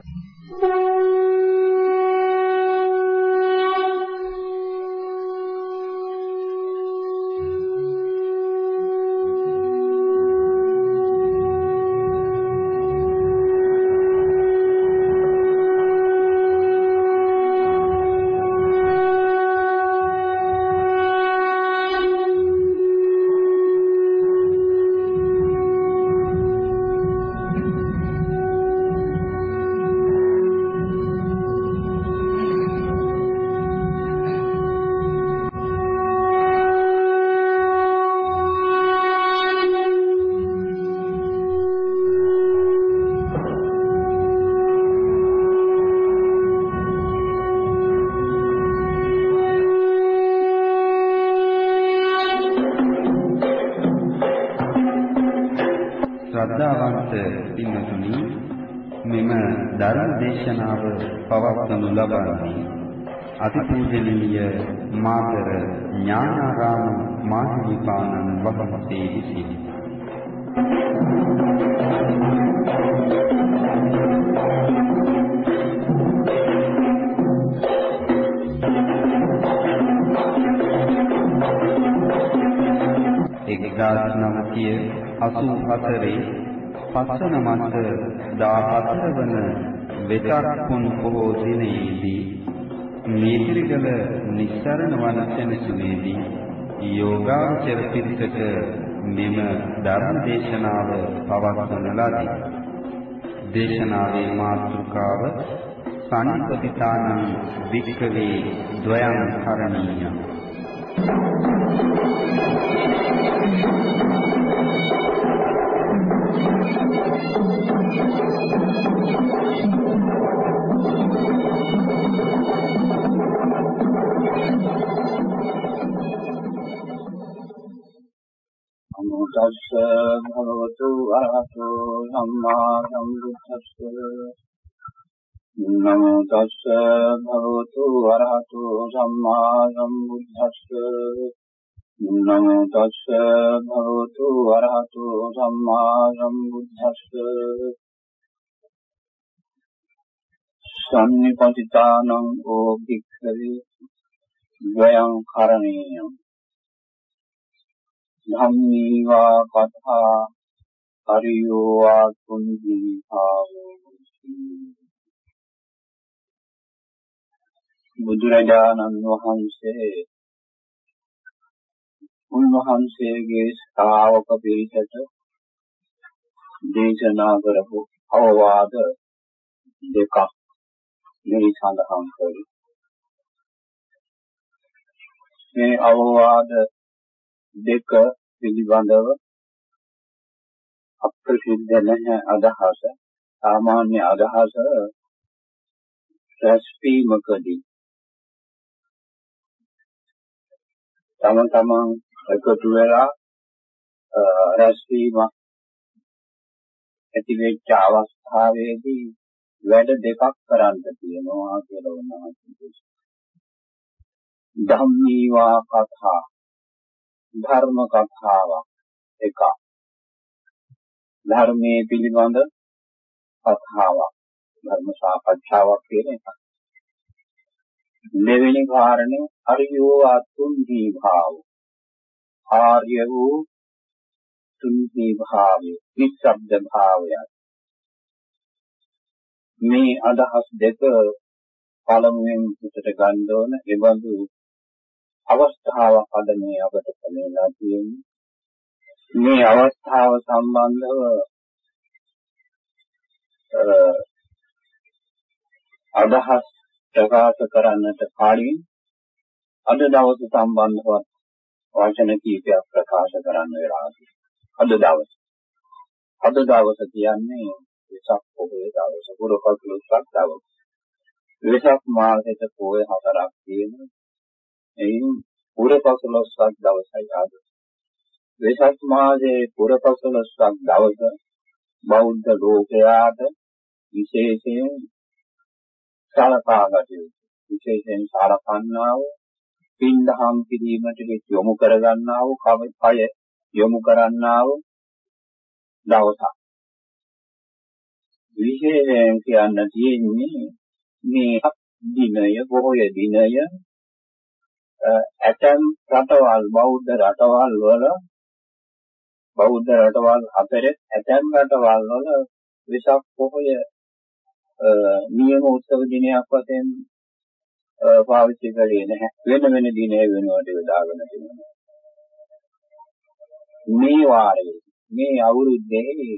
ශ්‍රද්ධාවන්ත අතිපූජනීය මාතර ඥානාරාම මාහිමිපාණන් වහන්සේ විසිනි. එක්දාස් නවසිය 84 පස්වන මාස 14 වන වෙසක් පුන් පොහෝ දිනයේදී මේතිරිගල නිස්සරණ වන සෙනසුනේදී යෝගාචර පිරිසට මෙම ධර්ම දේශනාව පවත්වන ලදී. දේශනාවේ මාතෘකාව සම්පතිතානං වික්කවේ ද්වයං කරණීයං තස්ස භගවතු අරහතෝ සම්මා සම්බුද්දස්ස නමෝ තස්ස භගවතු අරහතෝ සම්මා සම්බුද්දස්ස නමෝ තස්ස භගවතු අරහතෝ සම්මා සම්බුද්දස්ස සම්නිපතිතානං ඕ භික්ඛවේ ද්වයං කරණීයං ධම්මීවා කතා හරියෝ ආතුන්දී ආවෝ බුදුරජාණන් වහන්සේ උන්වහන්සේගේ ශ්‍රාවක පිරිසට දේශනා කරපු අවවාද දෙකක් මේ සඳහන් කරේ. මේ අවවාද දෙක පිළිබඳව අප්‍රසිද්ධ නැහැ අදහස සාමාන්‍ය අදහස රැස්වීමකදී තම තමන් එකතු වෙලා රැස්වීම ඇති වෙච්ච අවස්ථාවේදී වැඩ දෙකක් කරන්න තියෙනවා කියලා උන්වහන්සේ ධම්මීවා කතා ධර්ම කතාවක් එකක්. ධර්මයේ පිළිබඳ කතාවක්. ධර්ම සාකච්ඡාවක් කියන එක දෙවෙනි කාරණේ අරියෝ අතුන්හි භාව ආර්ය වූ තුන්හි භාවය නිස්සබ්ද භාවය මේ අදහස් දෙක පළමුවෙන් හිතට ගන්න ඕන. එබඳු අවස්ථාවක් අද මේ අපට ලැබෙලා තියෙන්නේ. මේ අවස්ථාව සම්බන්ධව අදහස් ප්‍රකාශ කරන්නට කලින් අද දවස සම්බන්ධව වචන කීපයක් ප්‍රකාශ කරන්න වෙලා අද දවස. අද දවස කියන්නේ වෙසක් පොහොය දවස පුරපතුලක් දවස වෙසක් මාසෙට පොහොය හතරක් තියෙනවා. එයින් පුරපසළොස්වක් දවසයි ආද. වෙසක් මාසයේ පුරපසළොස්වක් දවස බෞද්ධ ලෝකයාට විශේෂයෙන් සලකාගත යුතු. විශේෂයෙන් සලකන්නා වූ පින්දහම් කිරීමට යොමු කරගන්නා වූ කවය යොමු කරන්නා වූ දවසක්. විශේෂයෙන් කියන්න තියෙන්නේ මේ දිනය බොහෝය දිනය ඇතම් රටවල් බෞද්ධ රටවල් වල බෞද්ධ රටවල් අතරේ ඇතම් රටවල් වල වෙසක් පොහොය නියම උත්සව දිනයක් වශයෙන් පාවිච්චි කරේ නැහැ. වෙන වෙන දිනේ වෙනුවට යොදාගෙන තිබෙනවා මේ වාරයේ මේ අවුරුද්දේ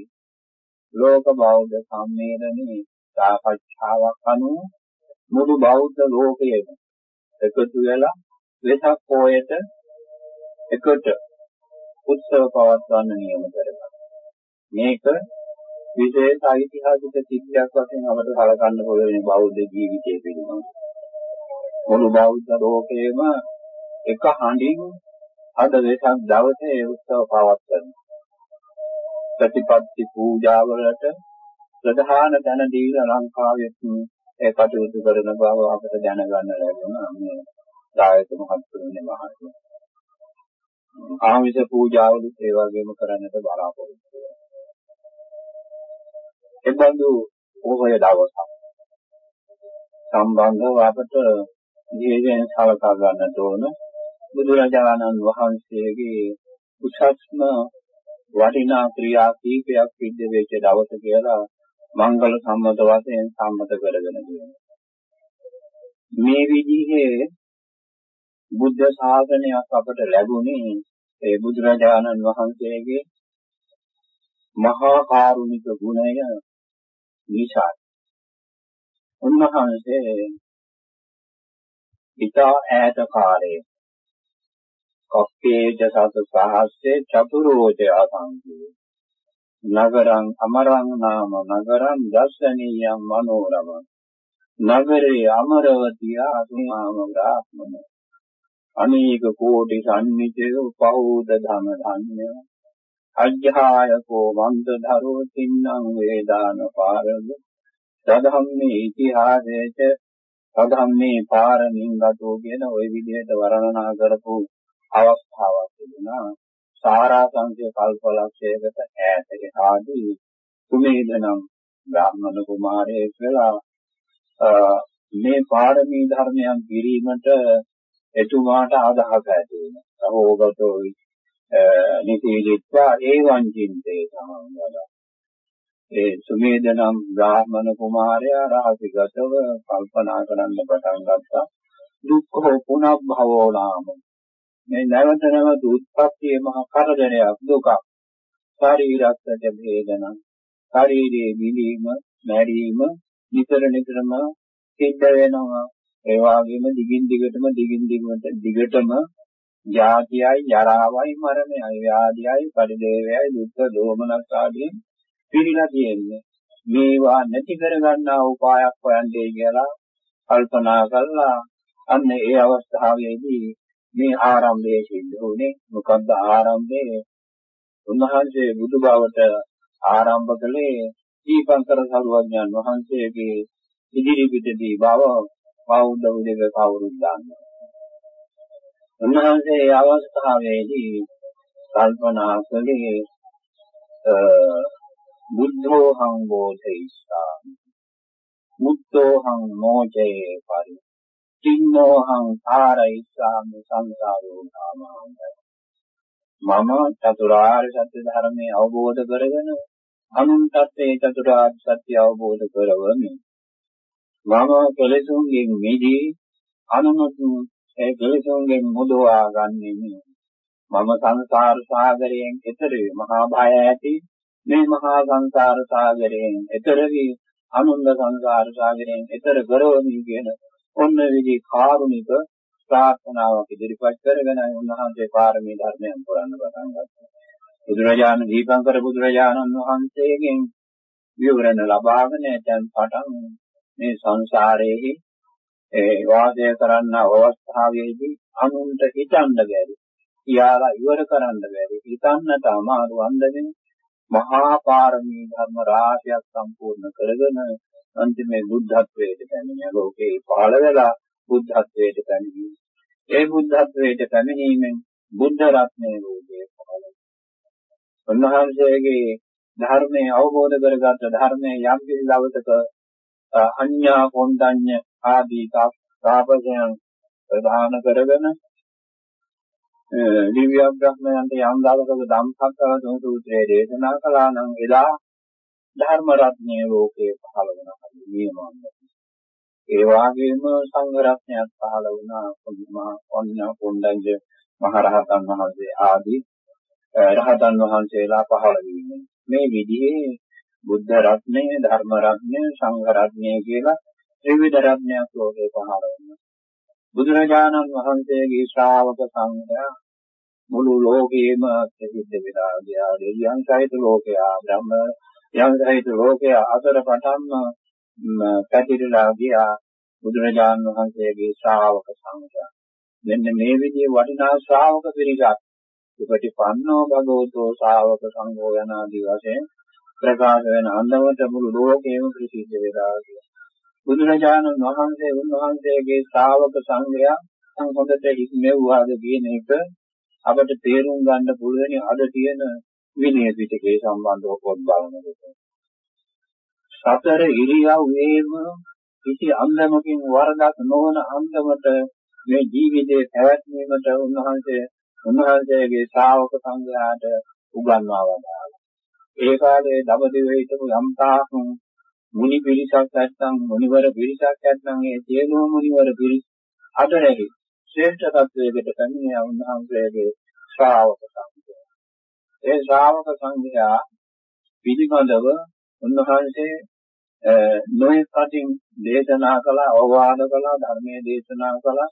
ලෝක බෞද්ධ සම්මේලනයේ සාකච්ඡාවක් අනුව මුළු බෞද්ධ ලෝකයේම එකතු වෙලා වෙසක් පොයට එකට උත්සව පවත්වන්න නියම කරගන්නවා. මේක විශේෂ ඓතිහාසික සිද්ධියක් වශයෙන් අපට සැලකන්න පුළුවන් බෞද්ධ ජීවිතයේ පිළිබඳව. මුළු බෞද්ධ ලෝකයේම එක හඬින් අද වෙසක් දවසේ උත්සව පවත්වනවා. ප්‍රතිපත්ති පූජාවලට ප්‍රධාන තැන දීලා ලංකාවේ ඒ කටයුතු කරන බව අපට දැනගන්න ලැබුණා මේ දායක මහත්තුරුනේ මහත්තුරු. ආමිෂ පූජාවලුත් ඒ වගේම කරන්නට බලාපොරොත්තු වෙනවා. එබඳු ඕහය දවසක් සම්බන්ධව අපට ජීවිතයෙන් සලකා ගන්නට ඕන බුදුරජාණන් වහන්සේගේ උසස්ම වටිනා ක්‍රියා කීපයක් සිද්ධ වෙච්ච දවස කියලා මංගල සම්මත වශයෙන් සම්මත කරගෙන තියෙනවා. මේ විදිහේ බුද්ධ ශාසනයක් අපට ලැබුණේ ඒ බුදුරජාණන් වහන්සේගේ මහා කාරුණික ගුණය නිසා. උන්වහන්සේ ඊතා ඈත කාලයේ කප්පේජ සත සහස්සේ චතුරෝච අසංකේ නගරං අමරං නාම නගරං දර්ශනීයං මනෝරම නගරේ අමරවතිය අසුනාම බ්‍රාහ්මන අනේක කෝටි සම්නිතේ උපෞද ධම ධන්‍ය. අජ්ජායකෝ වන්ද ධරෝ තින්නම් වේදාන පාරද. සදම්මේ ඉතිහාසයේච සදම්මේ පාරමින් ගතෝ කියන ওই විදිහට වර්ණනා කරපු අවස්ථාවක් තිබුණා. සාරාංශය කල්පලක්ෂයකට ඈතක ආදී සුමේදනම් බ්‍රාහ්මණ කුමාරයෙක් වෙලා මේ පාරමී ධර්මයන් පිරීමට එතුමාට අදහස ඇති වෙනවා. සහෝගතෝ නිතිලිත්වා ඒවං චින්තේ සමංගල. ඒ සුමේදනම් බ්‍රාහ්මණ කුමාරයා රහසිගතව කල්පනා කරන්න පටන් ගත්තා. දුක්ඛෝ පුනබ්භවෝ නාම මේ නැවත නැවත උත්පත්තියේ මහ කරදරයක් දුකක් ශරීරස්ස වේදන ශරීරයේ විලීම මැරීම නිතර නිතරම සිද්ධ වෙනවා ඒ වගේම දිගින් දිගටම දිගින් දිගට දිගටම ජාතියයි ජරාවයි මරණයයි ව්‍යාධියයි පරිදේවයයි දුක්ඛ දෝමනස් ආදී පිළිලා තියෙන්නේ. මේවා නැති කරගන්නා උපායක් හොයන්නේ කියලා කල්පනා කළා අන්න ඒ අවස්ථාවේදී මේ ආරම්භයේ සිද්ධ වුණේ. මොකද්ද ආරම්භයේ? උන්වහන්සේ බුදු බවට ආරම්භ කළේ දීපංකර සරුවඥන් වහන්සේගේ ඉදිරි පිටදී බව බෞද්ධ උදේක කවුරුත් දන්නවා. උන්වහන්සේ ඒ අවස්ථාවේදී කල්පනා කළේ බුද්ධෝ හං බෝධිසාමි මුත්තෝ හං මොජේ පරි තින්නෝහං ආරයිසාමි සංසාරෝ නාමං මම චතුරාර්ය සත්‍ය ධර්මයේ අවබෝධ කරගෙන අනුන්ටත් ඒ චතුරාර්ය සත්‍ය අවබෝධ කරවමි මම කෙලෙසුන්ගෙන් මිදී අනුනුත් ඒ කෙලෙසුන්ගෙන් මුදවා ගන්නෙමි මම සංසාර සාගරයෙන් එතර මහා භය ඇති මේ මහා සංසාර සාගරයෙන් එතර වී අනුන්ද සංසාර සාගරයෙන් එතර කරවමි කියන ඔන්න විදි කාරුණික ප්‍රාර්ථනාවක් ඉදිරිපත් කරගෙන උන්වහන්සේ පාරමී ධර්මයන් පුරන්න පටන් ගත්තා. බුදුරජාණන් දීපංකර බුදුරජාණන් වහන්සේගෙන් විවරණ ලබාගෙන දැන් පටන් මේ සංසාරයේ ඒ වාදය කරන්න අවස්ථාවේදී අනුන්ට හිතන්න බැරි. කියාලා ඉවර කරන්න බැරි. හිතන්නට අමාරු වන්දනේ මහා පාරමී ධර්ම රාශියක් සම්පූර්ණ කරගෙන අන්තිමේ බුද්ධත්වයට පැමිණ ලෝකේ පහළ වෙලා බුද්ධත්වයට පැමිණි. ඒ බුද්ධත්වයට පැමිණීමෙන් බුද්ධ රත්නයේ රූපය පහළ වුණාගේ ධර්මයේ අවබෝධ කරගත්ත ධර්මයේ යම් කිසි දවසක අඤ්ඤා කොණ්ඩඤ්ඤ ආදී තාපසයන් ප්‍රධාන කරගෙන දිව්‍ය බ්‍රහ්මයන්ට යම් දවසක ධම්සක්කව සූත්‍රයේ දේශනා කළා නම් එදා ධර්ම රත්නයේ ලෝකේ පහළ වෙනවා නියමයි. ඒ වගේම සංඝ රත්නයක් පහළ වුණා කොදිමා ඔන්න කොණ්ඩඤ්ඤ මහරහතන් වහන්සේ ආදී රහතන් වහන්සේලා පහළ වීම. මේ විදිහේ බුද්ධ රත්නය, ධර්ම රත්නය, සංඝ රත්නය කියලා ත්‍රිවිධ රත්නයක් ලෝකේ පහළ වෙනවා. බුදුරජාණන් වහන්සේගේ ශ්‍රාවක සංඝයා මුළු ලෝකෙම ප්‍රසිද්ධ වෙලා ගියා. දෙවියන් සහිත ලෝකයා, බ්‍රහ්ම යම් සහිත ලෝකයා අතර පටන්ම පැතිරලා ගියා බුදුරජාණන් වහන්සේගේ ශ්‍රාවක සංඝයා. මෙන්න මේ විදිහේ වටිනා ශ්‍රාවක පිරිසක් උපටිපන්නෝ භගවතෝ ශ්‍රාවක සංඝෝ යන ආදී වශයෙන් ප්‍රකාශ වෙන අන්දමට මුළු ලෝකෙම ප්‍රසිද්ධ වෙලා ගියා. බුදුරජාණන් වහන්සේ උන්වහන්සේගේ ශ්‍රාවක සංඝයා හොඳට හික්මෙව්වාද කියන එක අපිට තේරුම් ගන්න පුළුවන් අද තියෙන විනය පිටකේ සම්බන්ධව පොත් බලනකොට. සතර ඉරියව්වේම කිසි අන්දමකින් වරදක් නොවන අන්දමට මේ ජීවිතේ පැවැත්මීමට උන්වහන්සේ උන්වහන්සේගේ ශ්‍රාවක සංඝයාට උගන්වා වදාළා. ඒ කාලේ දඹදිවේ හිටපු යම්තාක් මුනි පිරිසක් නැත්නම් මුනිවර පිරිසක් නැත්නම් ඒ සියලුම මුනිවර පිරිස් අතරෙහි ශ්‍රේෂ්ඨ තත්වයකට පැමිණිය උන්වහන්සේගේ ශ්‍රාවක සංඝයා. ඒ ශ්‍රාවක සංඝයා පිළිබඳව උන්වහන්සේ නොයෙක් අතින් දේශනා කළා, අවවාද කළා, ධර්මයේ දේශනා කළා.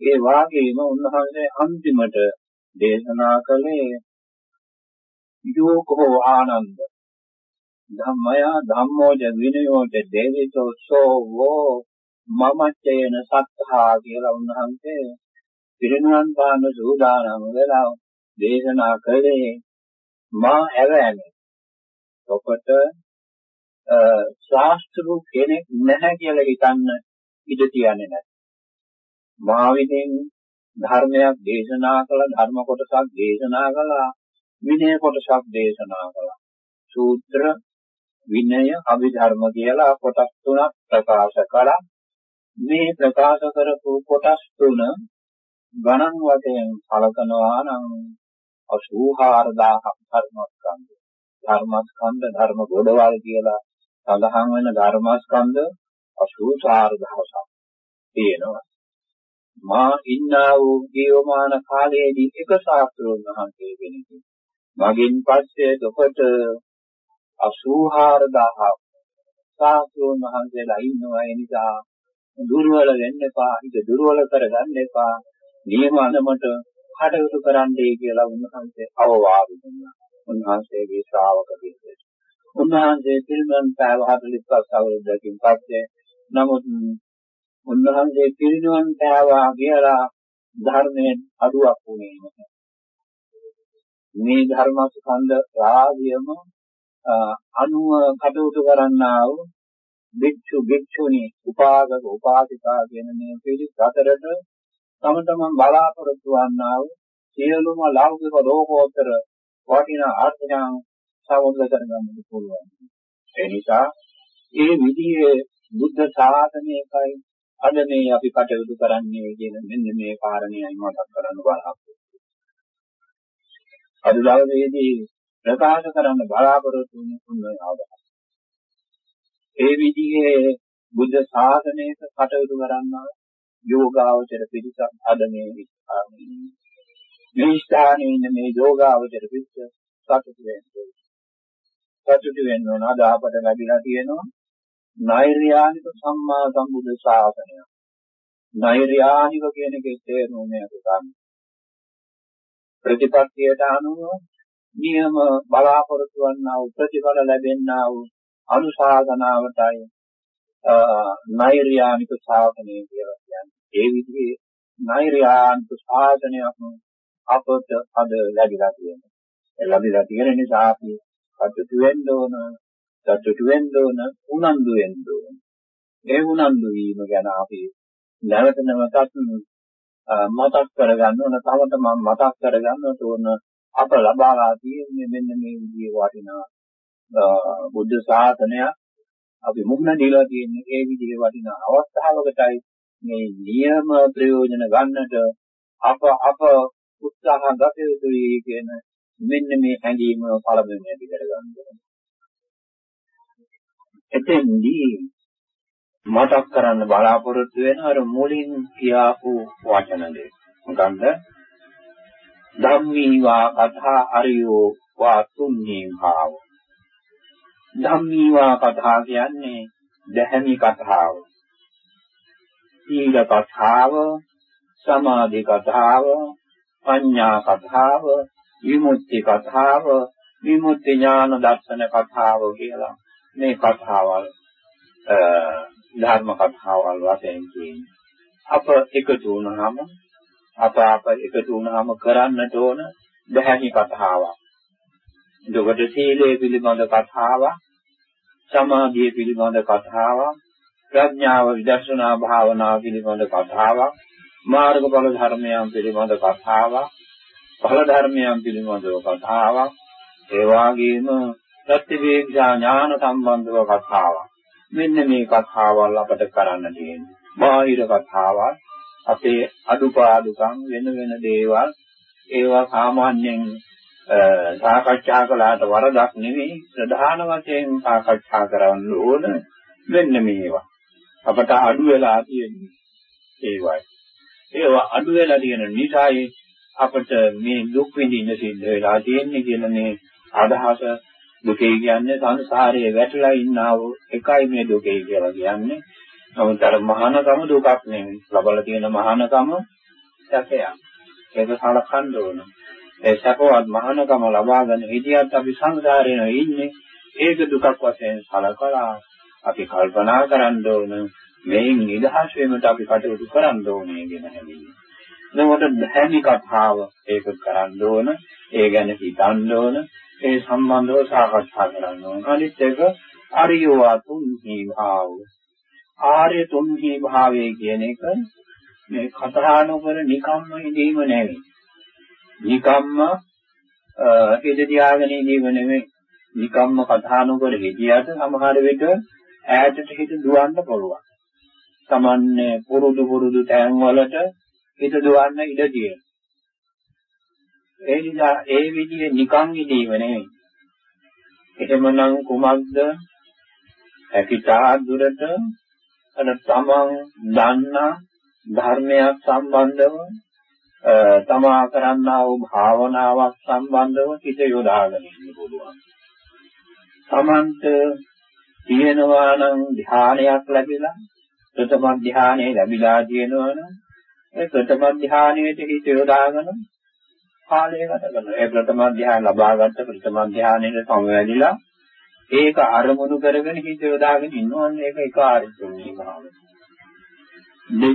ඒ වාගේම උන්වහන්සේ අන්තිමට දේශනා කළේ යෝකෝ ආනන්ද ධම්මය ධම්මෝජ විනයෝජ දේවිතෝ සෝවෝ මමච්චේන සත්තා කියලා උන්වහන්සේ පිරිනුවන් පාන සූදානම් වෙලා දේශනා කළේ මා ඇවෑනේ. ඔකට ශාස්ත්‍රු කෙනෙක් නැහැ කියලා හිතන්න ඉඩ තියන්නේ නැහැ. මා විසින් ධර්මයක් දේශනා කළ ධර්ම කොටසක් දේශනා කළා විනය කොටසක් දේශනා කළා. සූත්‍ර විනය අභිධර්ම කියලා කොටස් තුනක් ප්‍රකාශ කළා. මේ ප්‍රකාශ කරපු කොටස් තුන ගණන් වශයෙන් සලකනවා නම් 84000ක් ධර්මස්කන්ධ. ධර්මස්කන්ධ ධර්ම ගොඩවල් කියලා සඳහන් වෙන ධර්මස්කන්ධ 84000ක් තියෙනවා. මා ඉන්නා වූ ජීවමාන කාලයේදී එක ශාස්ත්‍රෝන් වහන්සේ කෙනෙක්. මගින් පස්සේ දුකට 84000ක් ශාස්ත්‍රෝන් වහන්සේලා ඉන්නවා ඒ නිසා දුර්වල වෙන්න එපා, හිත දුර්වල කරගන්න එපා. නියම අනමට කටයුතු කරන්නයි කියලා උන්වහන්සේ අවවාද දුන්නා. උන්වහන්සේගේ ශ්‍රාවක පිරිස. උන්වහන්සේ පිරිනමන පෑව 45 අවුරුද්දකින් පස්සේ නමුත් උන්වහන්සේ පිරිනමන පෑවා කියලා ධර්මයෙන් අඩුවක් වුණේ නැහැ. මේ ධර්මස්කන්ධ රාජ්‍යම අනුව කටයුතු කරන්නා වූ භික්ෂු භික්ෂුණී උපාසක උපාසිකා කියන මේ පිරිස් අතරට තම තමන් බලාපොරොත්තු වන්නා වූ සියලුම ලෞකික ලෝකෝත්තර වටිනා අර්ථයන් සමුද්‍ර කරගන්න පුළුවන්. ඒ නිසා මේ විදිහේ බුද්ධ ශාසනයකයි අද මේ අපි කටයුතු කරන්නේ කියන මෙන්න මේ කාරණේයි මතක් කරන්න බලාපොරොත්තු. අද දවසේදී ප්‍රකාශ කරන්න බලාපොරොත්තු වෙන තුන්වෙනි අවබෝධය. ඒ විදිහේ බුද්ධ ශාසනයක කටයුතු කරන්නා යෝගාවචර පිරිසක් අද මේ මේ ස්ථානයේ ඉන්න මේ යෝගාවචර පිරිස සතුටු වෙනවා. සතුටු වෙනවා අද අපට ලැබිලා තියෙනවා නෛර්යානික සම්මා සම්බුද්ධ ශාසනය. නෛර්යානික කියන එකේ තේරුම මේක තමයි. ප්‍රතිපත්තියට අනුව නියම බලාපොරොත්තු වන්නා වූ ප්‍රතිඵල ලැබෙන්නා වූ අනුශාසනාවටයි නෛර්යානික ශාසනය කියලා කියන්නේ. ඒ විදිහේ නෛර්යානික ශාසනයක් අපට අද ලැබිලා තියෙනවා. ඒ ලැබිලා තියෙන නිසා අපි සතුටු වෙන්න ඕන, සතුටු වෙන්න ඕන, උනන්දු වෙන්න ඕන. ඒ උනන්දු වීම ගැන අපි නැවත නැවතත් මතක් කරගන්න ඕන, තව තමන් මතක් කරගන්න ඕන අප ලබාලා තියෙන්නේ මෙන්න මේ විදිහේ වටිනා බුද්ධ ශාසනය අපි මුහුණ දීලා තියෙන්නේ ඒ විදිහේ වටිනා අවස්ථාවකටයි මේ නියම ප්‍රයෝජන ගන්නට අප අප උත්සාහ ගත යුතුයි කියන මෙන්න මේ හැඟීම පළමුවෙන් ඇති කරගන්න ඕනේ. එතෙන්දී මතක් කරන්න බලාපොරොත්තු වෙන අර මුලින් කියාපු වචන දෙක. මොකන්ද? ධම්මීවා කතා අරියෝ වා තුන්නී භාව. ධම්මීවා කතා කියන්නේ දැහැමි කතාව. සීල කතාව, සමාධි කතාව, පඤ්ඤා කතාව, විමුක්ති කතාව, විමුක්ති ඥාන දර්ශන කතාව කියලා මේ කතාවල් ධර්ම කතාවල් වශයෙන් කියන්නේ. අප එකතු වුණාම අප අප එකතු වුණාම කරන්නට ඕන දැහැමි කතාවක්. එතකොට සීලය පිළිබඳ කතාවක්, සමාධිය පිළිබඳ කතාවක්, ප්‍රඥාව විදර්ශනා භාවනාව පිළිබඳ කතාවක්, මාර්ගඵල ධර්මයන් පිළිබඳ කතාවක්, ඵල ධර්මයන් පිළිබඳව කතාවක්, ඒ වගේම ප්‍රතිවේක්ෂා ඥාන සම්බන්ධව කතාවක්. මෙන්න මේ කතාවල් අපට කරන්න තියෙන්නේ. බාහිර කතාවක් අපේ අදුපාදුකම් වෙන වෙන දේවල් ඒවා සාමාන්‍යයෙන් සාකච්ඡා කළාට වරදක් නෙවෙයි ප්‍රධාන වශයෙන් සාකච්ඡා කරන්න ඕන මෙන්න මේවා අපට අඩු වෙලා තියෙන්නේ ඒවයි ඒවා අඩු වෙලා තියෙන නිසායි අපට මේ දුක් විඳින්න සිද්ධ වෙලා තියෙන්නේ කියන මේ අදහස දුකේ කියන්නේ සංසාරයේ වැටලා ඉන්නා වූ එකයි මේ දුකේ කියලා කියන්නේ. නමුත් අර මහානකම දුකක් නෙවෙයි. ලබලා තියෙන මහානකම සැපයක්. ඒක සලකන්න ඕන. ඒ සැපවත් මහානකම ලබාගෙන හිටියත් අපි සංසාරේ ඉන්නේ. ඒක දුකක් වශයෙන් සලකලා අපි කල්පනා කරන්න ඕන. මේන් නිදහස් වීමට අපි කටයුතු කරන්න ඕනේ කියන හැඟීම. එතකොට දැහැමි කතාව ඒක කරන්න ඕන. ඒ ගැන හිතන්න ඕන. ඒ සම්බන්ධව සාකච්ඡා කරන්න ඕන. අනිත් එක අරියවා තුන්හි භාව. ආර්ය තුන්හි භාවය කියන එක මේ කතා නොකර නිකම්ම ඉඳීම නෙවෙයි. නිකම්ම හිත තියාගෙන ඉඳීම නෙවෙයි. නිකම්ම කතා නොකර හිටියට සමහර විට ඈතට හිත දුවන්න පුළුවන්. Tamanne පුරුදු පුරුදු තැන් වලට හිත දුවන්න ඉඩ තියෙනවා. ඒ නිසා ඒ විදිහේ නිකන් ඉදීම නෙවෙයි. එහෙමනම් කුමක්ද? හැකිතා දුරට අර තමන් දන්නා ධර්මයක් සම්බන්ධව තමා කරන්නා වූ භාවනාවක් සම්බන්ධව හිත යොදාගෙන ඉන්න පුළුවන්. තමන්ට තියෙනවා නම් ධානයක් ලැබිලා ප්‍රථම ධානය ලැබිලා තියෙනවා නම් ඒ ප්‍රථම ධානයේට හිත යොදාගෙන කාලය ගත කරනවා. ඒ ප්‍රථම ධ්‍යාන ලබාගත්ත ප්‍රථම ධ්‍යානයේ සමවැදිලා ඒක අරමුණු කරගෙන හිත යොදාගෙන ඉන්නවන්නේ ඒක එක ආරිතුන්නේ භාවය.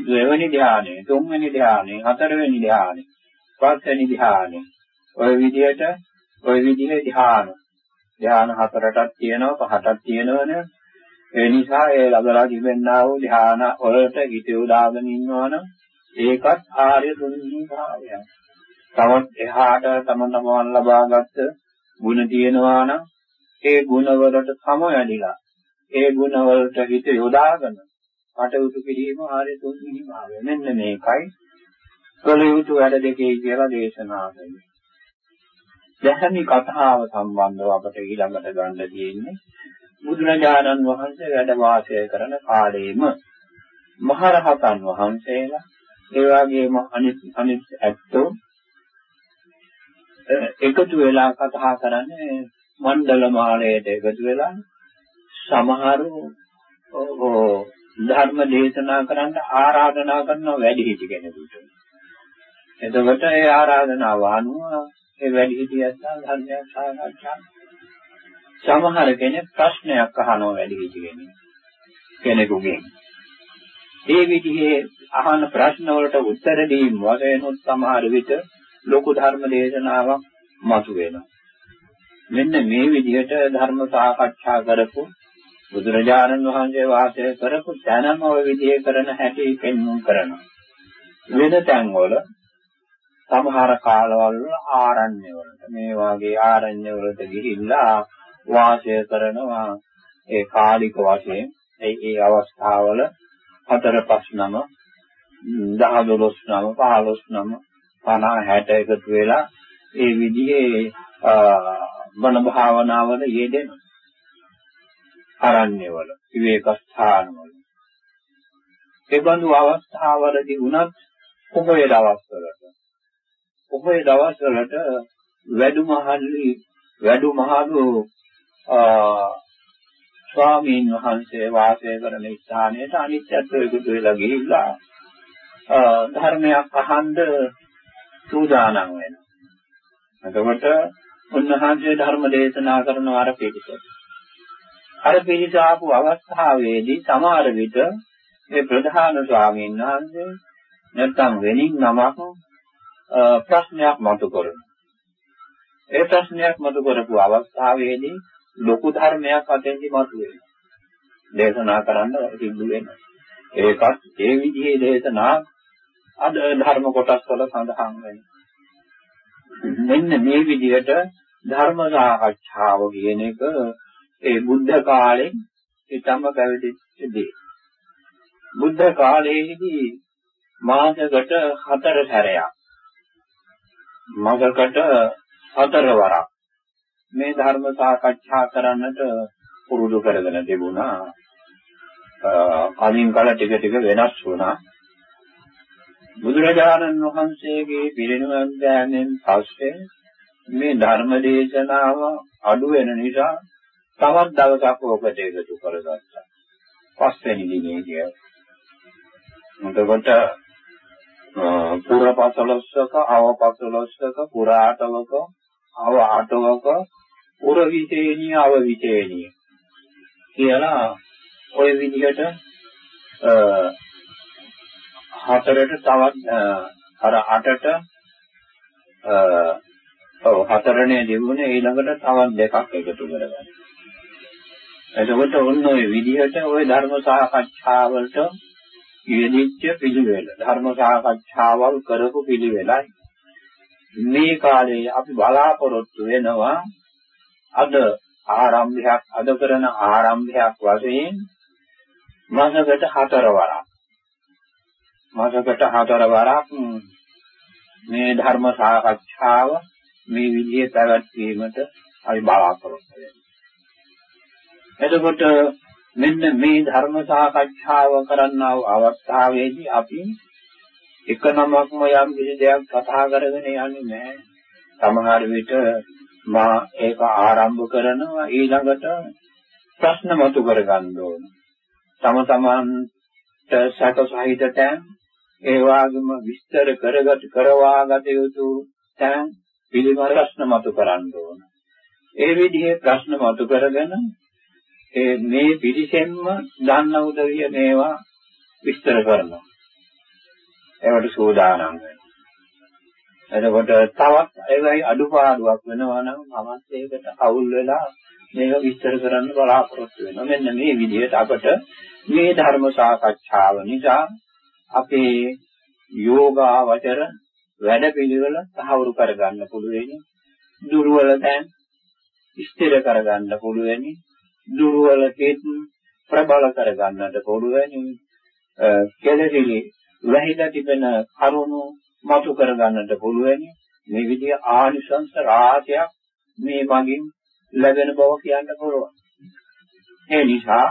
දෙවෙනි ධ්‍යානෙ, තුන්වෙනි ධ්‍යානෙ, හතරවෙනි ධ්‍යානෙ, පස්වෙනි ධ්‍යානෙ. ওই විදිහට ওই විදිහේ ධ්‍යාන. ධ්‍යාන හතරටක් තියෙනවා, පහටක් තියෙනවනේ. ඒ නිසා ඒ ලබලා තිබෙනා වූ ධ්‍යාන වලට හිත යොදාගෙන ඉන්නවනම් ඒකත් ආර්ය තුන්හි භාවයයි. තවත් එහාට තම තමන් ලබාගත් ಗುಣ තියෙනවා නම් ඒ ಗುಣ වලට සම වැඩිලා ඒ ಗುಣ වලට හිත යොදාගෙන කටයුතු කිරීම ආර්ය තුන්වෙනි භාවය. මෙන්න මේකයි කළ යුතු වැඩ දෙකේ කියලා දේශනා කරන්නේ. දැහැමි කතාව සම්බන්ධව අපට ඊළඟට ගන්න තියෙන්නේ බුදුරජාණන් වහන්සේ වැඩ වාසය කරන කාලයේම මහරහතන් වහන්සේලා ඒ වගේම අනිත් අනිත් ඇත්තෝ එකතු වෙලා කතා කරන්නේ මණ්ඩල මාලයට එකතු වෙලා සමහරු ධර්ම දේශනා කරන්න ආරාධනා කරන වැඩිහිටි කෙනෙකුට. එතකොට ඒ ආරාධනාව අනුව ඒ වැඩිහිටියත් ධර්මයක් සාකච්ඡා සමහර කෙනෙක් ප්‍රශ්නයක් අහනවා වැඩිහිටි කෙනෙක් කෙනෙකුගෙන්. ඒ විදිහේ අහන ප්‍රශ්න වලට උත්තර දීම වශයෙන් සමහර විට ලොකු ධර්ම දේශනාවක් මතුවෙනවා. මෙන්න මේ විදිහට ධර්ම සාකච්ඡා කරපු බුදුරජාණන් වහන්සේ වාසය කරපු තැනම ওই විදිහේ කරන හැටි පෙන්වුම් කරනවා. වෙන තැන්වල සමහර කාලවල ආරණ්‍ය වලට මේ වාගේ ආරණ්‍ය වලට ගිහිල්ලා වාසය කරනවා ඒ කාලික වශයෙන් ඒ ඒ අවස්ථාවල හතර පස් නම 10 12 නම 15 නම 50 60 එකතු වෙලා ඒ විදිහේ බණ භාවනාවල යෙදෙනවා. අරණ්‍යවල විවේක ස්ථානවල ඒ බඳු අවස්ථාවලදී වුණත් ඔබේ දවස්වලට ඔබේ දවස්වලට වැඩුමහල්ලි වැඩුමහලු ස්වාමීන් වහන්සේ වාසය කරන ස්ථානයට අනිත්‍යත්වය එකතු වෙලා ගිහිල්ලා ධර්මයක් අහන්න සූදානම් වෙනවා. එතකොට උන්වහන්සේ ධර්ම දේශනා කරන අර පිළිසෙට. අර පිළිස ආපු අවස්ථාවේදී සමහර විට මේ ප්‍රධාන ස්වාමීන් වහන්සේ නැත්නම් වෙනින් නමක් ප්‍රශ්නයක් මතු කරනවා. ඒ ප්‍රශ්නයක් මතු කරපු අවස්ථාවේදී ලොකු ධර්මයක් අතෙන්දි මතුවෙනවා. දේශනා කරන්න සිද්ධ වෙනවා. ඒකත් ඒ විදිහේ දේශනා අද ධර්ම කොටස් වල සඳහන් වෙනවා. මෙන්න මේ විදිහට ධර්ම සාකච්ඡාව කියන එක ඒ බුද්ධ කාලෙන් ඊටම පැවතිච්ච දේ. බුද්ධ කාලයේදී මාසකට හතර සැරයක් මාසකට හතර වරක් මේ ධර්ම සාකච්ඡා කරන්නට පුරුදු කරගෙන තිබුණා. කලින් කල ටික ටික වෙනස් වුණා. බුදුරජාණන් වහන්සේගේ පිරිනිවන් යෑමෙන් පස්සේ මේ ධර්ම දේශනාව අඩු වෙන නිසා තවත් දවසක් ඔකට එකතු කරගත්තා. පස්වෙනි දිනේ කිය. එතකොට පුරපසලස්සක අවපසලස්සක පුරාටවක අව ආටවක පුර විතේනිය අව විතේනිය කියලා ওই විදිහට හතරට තවත් අර අටට ඔව් හතරනේ දිනුනේ ඊළඟට තවත් දෙකක් එකතු කරගන්න. එතකොට ඔන්න ඔය විදිහට ওই ධර්ම සාකච්ඡාවලට යෙදිච්ච පිළිවෙල ධර්ම සාකච්ඡාවල් කරපු පිළිවෙලයි මේ කාලේ අපි බලාපොරොත්තු වෙනවා අද ආරම්භයක් අද කරන ආරම්භයක් වශයෙන් මාසකට හතර වරක් මාසකට හතර වරක් මේ ධර්ම සාකච්ඡාව මේ විදිහේ පැවැත්වීමට අපි බලාපොරොත්තු වෙනවා. එතකොට මෙන්න මේ ධර්ම සාකච්ඡාව කරන්නා වූ අවස්ථාවේදී අපි එක නමක්ම යම් කිසි දෙයක් කතා කරගෙන යන්නේ නැහැ. සමහර විට මා ඒක ආරම්භ කරනවා ඊළඟට ප්‍රශ්න මතු කරගන්න ඕන. තම තමන්ට සැක සහිත තැන් ඒ වගේම විස්තර කරගත් කරවාගත යුතු තැන් පිළිබඳ ප්‍රශ්න මතු කරන්න ඕන. ඒ විදිහේ ප්‍රශ්න මතු කරගෙන ඒ මේ පිළිසෙන්ම දන්න උදවිය මේවා විස්තර කරනවා. ඒවට සූදානම් වෙනවා. එතකොට තවත් ඒවයි අඩුපාඩුවක් වෙනවා නම් මමත් ඒකට අවුල් වෙලා මේක විස්තර කරන්න බලාපොරොත්තු වෙනවා. මෙන්න මේ විදිහට අපට මේ ධර්ම සාකච්ඡාව නිසා අපේ යෝගාවචර වැඩපිළිවෙල තහවුරු කරගන්න පුළුවන්. දුර්වල තැන් ස්ථිර කරගන්න පුළුවන්. දුර්වල හේත් ප්‍රබල කරගන්නට පුළුවන්. කෙලෙසිලි වැහිලා තිබෙන කරුණු මතු කරගන්නට පුළුවන්. මේ විදිහ ආනිසංස රාශියක් මේ මගින් ලැබෙන බව කියන්න පුළුවන්. ඒ නිසා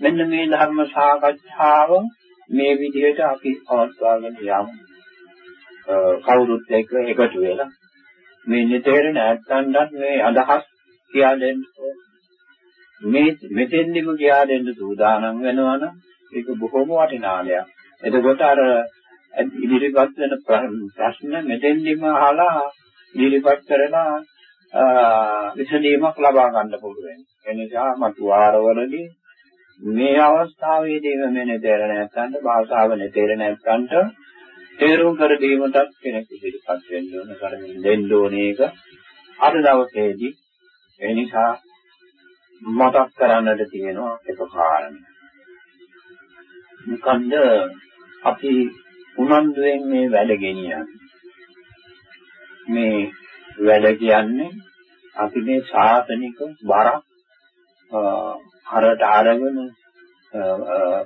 මෙන්න මේ ධර්ම සාකච්ඡාව මේ විදිහට අපි පවත්වාගෙන යමු. කවුරුත් එක්ක එකතු වෙලා මේ නිතර නැත්තන්වත් මේ අදහස් කියා දෙන්න මේ මෙතෙන්දිම කියා දෙන්න සූදානම් වෙනවනම් ඒක බොහොම වටිනා දෙයක්. එතකොට අර ඉදිරිපත් වෙන ප්‍රශ්න මෙතෙන්දිම අහලා ඉදිරිපත් කරලා විසඳීමක් ලබා ගන්න පුළුවන්. ඒ නිසා මතු වාරවලදී මේ අවස්ථාවේදී මේ නෙතර නැත්තන්ට භාෂාව නෙතර නැත්තන්ට තේරුම් කර දීමටත් කෙනෙක් ඉදිරිපත් වෙන්න ඕන කරමින් දෙන්න ඕනේ ඒක අද දවසේදී ඒ නිසා මතක් කරන්නට තියෙනවා එක කාරණයක්. මොකන්ද අපි උනන්දුවෙන් මේ වැඩ ගෙනියන්නේ. මේ වැඩ කියන්නේ අපි මේ ශාසනික බරක් හරට අරගෙන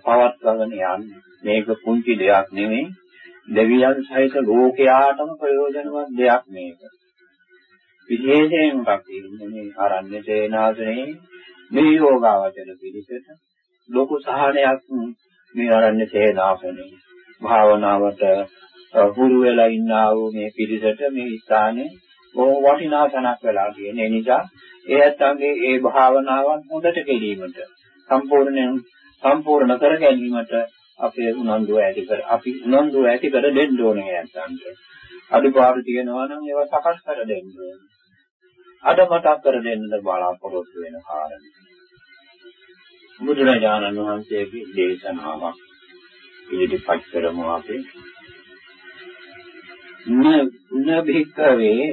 පවත්වාගෙන යන්නේ. මේක පුංචි දෙයක් නෙමෙයි. දෙවියන් සහිත ලෝකයාටම ප්‍රයෝජනවත් දෙයක් මේක. විශේෂයෙන්ම කපින්නේ මේ ආරණ්‍ය සේනාසනේ මේ යෝගාවචර පිළිසෙට ලොකු සහනයක් මේ ආරණ්‍ය සේනාසනේ භාවනාවට හුරු වෙලා ඉන්නා වූ මේ පිළිසෙට මේ ස්ථානේ බොහෝ වටිනා තැනක් වෙලා තියෙන. ඒ නිසා ඒ ඇත්තන්ගේ ඒ භාවනාවන් හොඳට කෙරීමට සම්පූර්ණයෙන් සම්පූර්ණ කර ගැනීමට අපේ උනන්දුව ඇති කර අපි උනන්දුව ඇති කර දෙන්න ඕනේ ඇත්තන්ට. අඩුපාඩු තියෙනවා නම් ඒවා සකස් කර දෙන්න ඕනේ. අද මතක් කර දෙන්නද බලාපොරොත්තු වෙන කාරණේ. බුදුරජාණන් වහන්සේගේ දේශනාවක් ඉදිරිපත් කරමු අපි. න භික්කවේ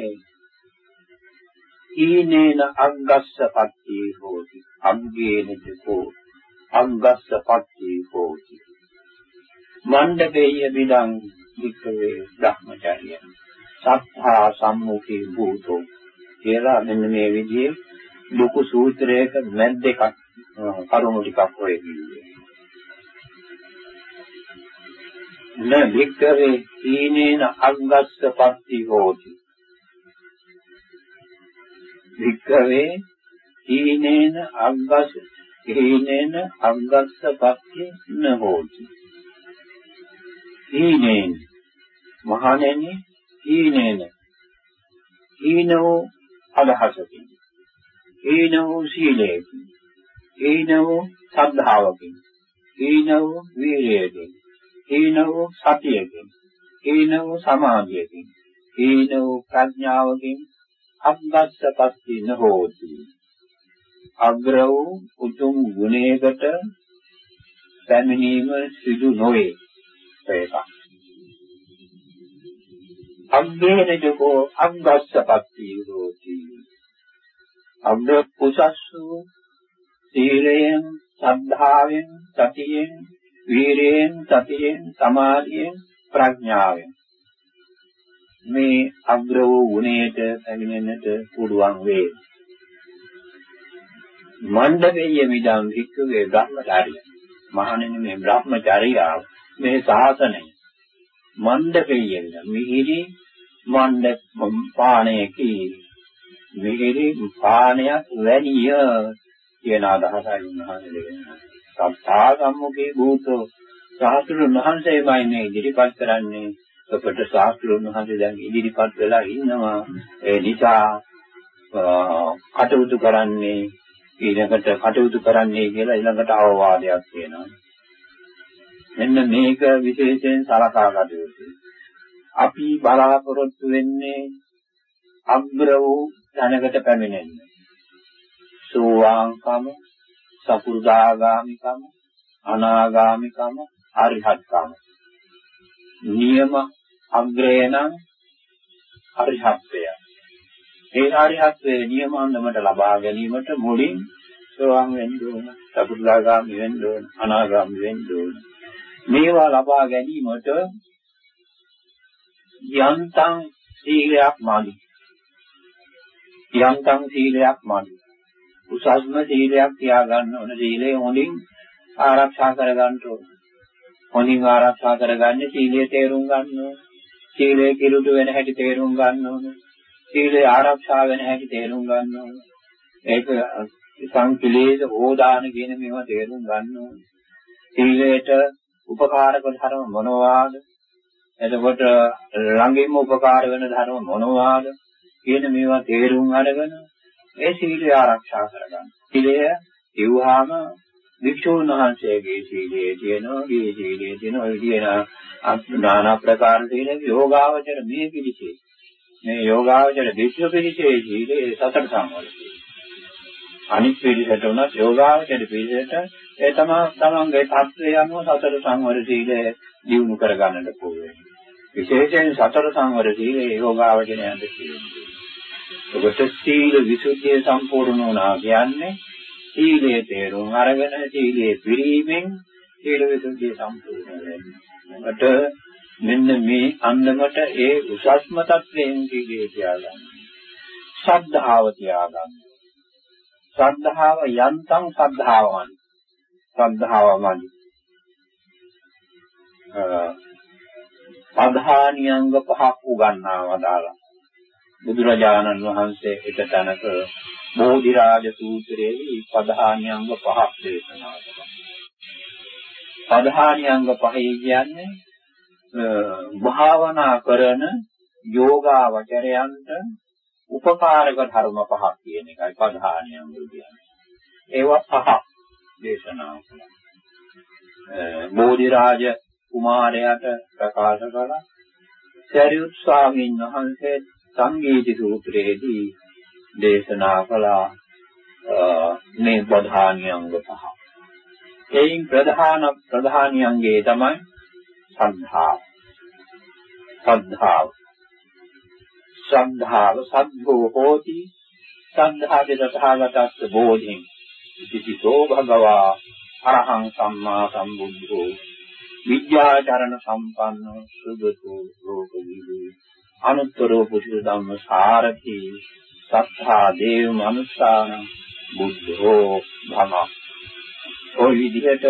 ඊනේන අග්ගස්ස පත්‍ති හෝති. අග්ගේන චකෝ. අග්ගස්ස පත්‍ති හෝති. මණ්ඩපේය බිලං වික්කවේ බ්‍රහ්මචර්ය සත්තා සම්මුඛේ භූතෝ. කියලා මෙන්න මේ විදිහේ ලොකු සූත්‍රයක මැද එකක් කරුණු ටිකක් ඔය කිව්වේ. න වික්කවේ ඊනේන අග්ගස්ස පත්‍ති හෝති. වික්කවේ ඊනේන අග්ගස්ස ඊනේන අග්ගස්ස පත්‍ති න හෝති ඊනේන මහණෙනි ඊනේන ඊනෝ අදහසකින් ඊනෝ සීලයෙන් ඊනෝ සද්ධාවකින් ඊනෝ වීර්යයෙන් ඊනෝ සතියකින් ඊනෝ සමාධියකින් ඊනෝ ප්‍රඥාවකින් අග්ගස්සපත්ති නහෝති අග්‍ර වූ උතුම් ගුණයකට පැමිණීම සිදු නොවේ. ඒක. අග්ගේනජකෝ අග්ගස්සපත්ති හෝති. අග්‍ර කුසස් වූ සීලයෙන් සද්ධාවෙන් සතියෙන් වීරයෙන් සතියෙන් සමාධියෙන් ප්‍රඥාවෙන්. මේ අග්‍ර වූ ගුණයට පැමිණෙන්නට පුළුවන් වේ. මණ්ඩපේය මිදං වික්කවේ බ්‍රහ්මචාරිය. මහණෙනි මේ බ්‍රහ්මචාරියාව මේ ශාසනය මණ්ඩපේය මිහිරි මණ්ඩප පාණයකි. මිහිරි පාණයක් වැනිය කියන අදහසයි උන්වහන්සේ දෙන්නේ. සත්තා සම්මුඛේ භූතෝ සාස්ත්‍රුන් වහන්සේමයි මේ ඉදිරිපත් කරන්නේ අපට ශාස්ත්‍රඥ වහන්සේ දැන් ඉදිරිපත් වෙලා ඉන්නවා. ඒ නිසා කටයුතු කරන්නේ ඊළඟට කටයුතු කරන්නේ කියලා ඊළඟට අවවාදයක් තියෙනවා මෙන්න මේක විශේෂයෙන් සලකා ගත යුතුයි අපි බලාපොරොත්තු වෙන්නේ අග්‍ර වූ ධනකට පැමිණෙන්න. සෝවාන්කම සකු르දාගාමිකම අනාගාමිකම අරිහත්කම. නියම අග්‍රේණ අරිහත්ත්වය. ඒ අරිහත්ත්වයේ නියමාන්දමට ලබා ගැනීමට මුලින් සෝවාන් වෙන්න ඕන, සකු르දාගාමි වෙන්න ඕන, අනාගාමි වෙන්න ඕන. මේවා ලබා ගැනීමට යන්තම් සීලයක් මාදි. යන්තම් සීලයක් මාදි. උසස්ම සීලයක් තියාගන්න ඕන. සීලය හොඳින් ආරක්ෂා කරගන්න ඕන. හොඳින් ආරක්ෂා කරගන්නේ සීලය තේරුම් ගන්න ඕන. සීලය කිලුට වෙන හැටි තේරුම් ගන්න ඕන. සීලය ආරක්ෂා වෙන හැටි තේරුම් ගන්න ඕන. ඒක සංකලේශ හෝදාන කියන මේවා තේරුම් ගන්න ඕන. සීලයට උපකාරක ධර්ම මොනවාද? එතකොට ළඟින්ම උපකාර වෙන ධර්ම මොනවාද? කියන මේවා තේරුම් අරගෙන ඒ සීලය ආරක්ෂා කරගන්න. සීලය ඉවහාම වික්ෂුන් වහන්සේගේ සීලයේ තියෙනවා, ගේ සීලයේ තියෙනවා, ඒ කියන නානා ප්‍රකාර තියෙන යෝගාවචර මේ පිළිසෙයි. මේ යෝගාවචර විශ්ව පිළිසෙයි සීලයේ සතර සම්වර්ධය. අනිත් පිළිසෙට උනත් යෝගාවචර පිළිසෙට ඒ තමයි තමන්ගේ ත්‍ත්වය අනුව සතර සංවර සීලය දියුණු කර ගන්නට පුළුවන්. විශේෂයෙන් සතර සංවර සීලය යෝගාවචරයන්ට කියන්නේ. ඔබට සීල විසුද්ධිය සම්පූර්ණ වුණා කියන්නේ සීලයේ තේරුම් අරගෙන සීලයේ පිරීමෙන් සීල විසුද්ධිය සම්පූර්ණ වෙනවා. මෙන්න මේ අන්දමට ඒ උසස්ම තත්වයෙන් සීලය තියාගන්න. ශ්‍රද්ධාව තියාගන්න. ශ්‍රද්ධාව යන්තම් ශ්‍රද්ධාවමයි. ශ්‍රද්ධාවමයි. අධානියංග පහක් උගන්වා වදාලා. බුදුරජාණන් වහන්සේ එක තැනක බෝධිරාජ සූත්‍රයේ පධානියංග පහක් දේශනා කළා. පධානියංග පහේ කියන්නේ භාවනා කරන යෝගාවචරයන්ට උපකාරක ධර්ම පහක් කියන එකයි පධානියංග කියන්නේ. ඒවා පහක් දේශනා කළා. බෝධිරාජ කුමාරයාට ප්‍රකාශ කළා. සරියුත් ස්වාමීන් වහන්සේ සංගීති සූත්‍රයේදී දේශනා කළා මේ ප්‍රධානියංග පහ. එයින් ප්‍රධාන ප්‍රධානියංගේ තමයි ශ්‍රද්ධාව. ශ්‍රද්ධාව. ශ්‍රද්ධාව සද්ධෝ හෝති සද්ධාති තථාගතස්ස බෝධින් ඉතිසෝ භගවා අරහං සම්මා සම්බුද්ධෝ විද්‍යාචරණ සම්පන්න සුගතෝ ලෝකවිදු අනුත්තරෝ පුරුෂ ධම්ම සාරති සත්තා දේව මනුස්සාන බුද්ධෝ භම ඔය විදිහට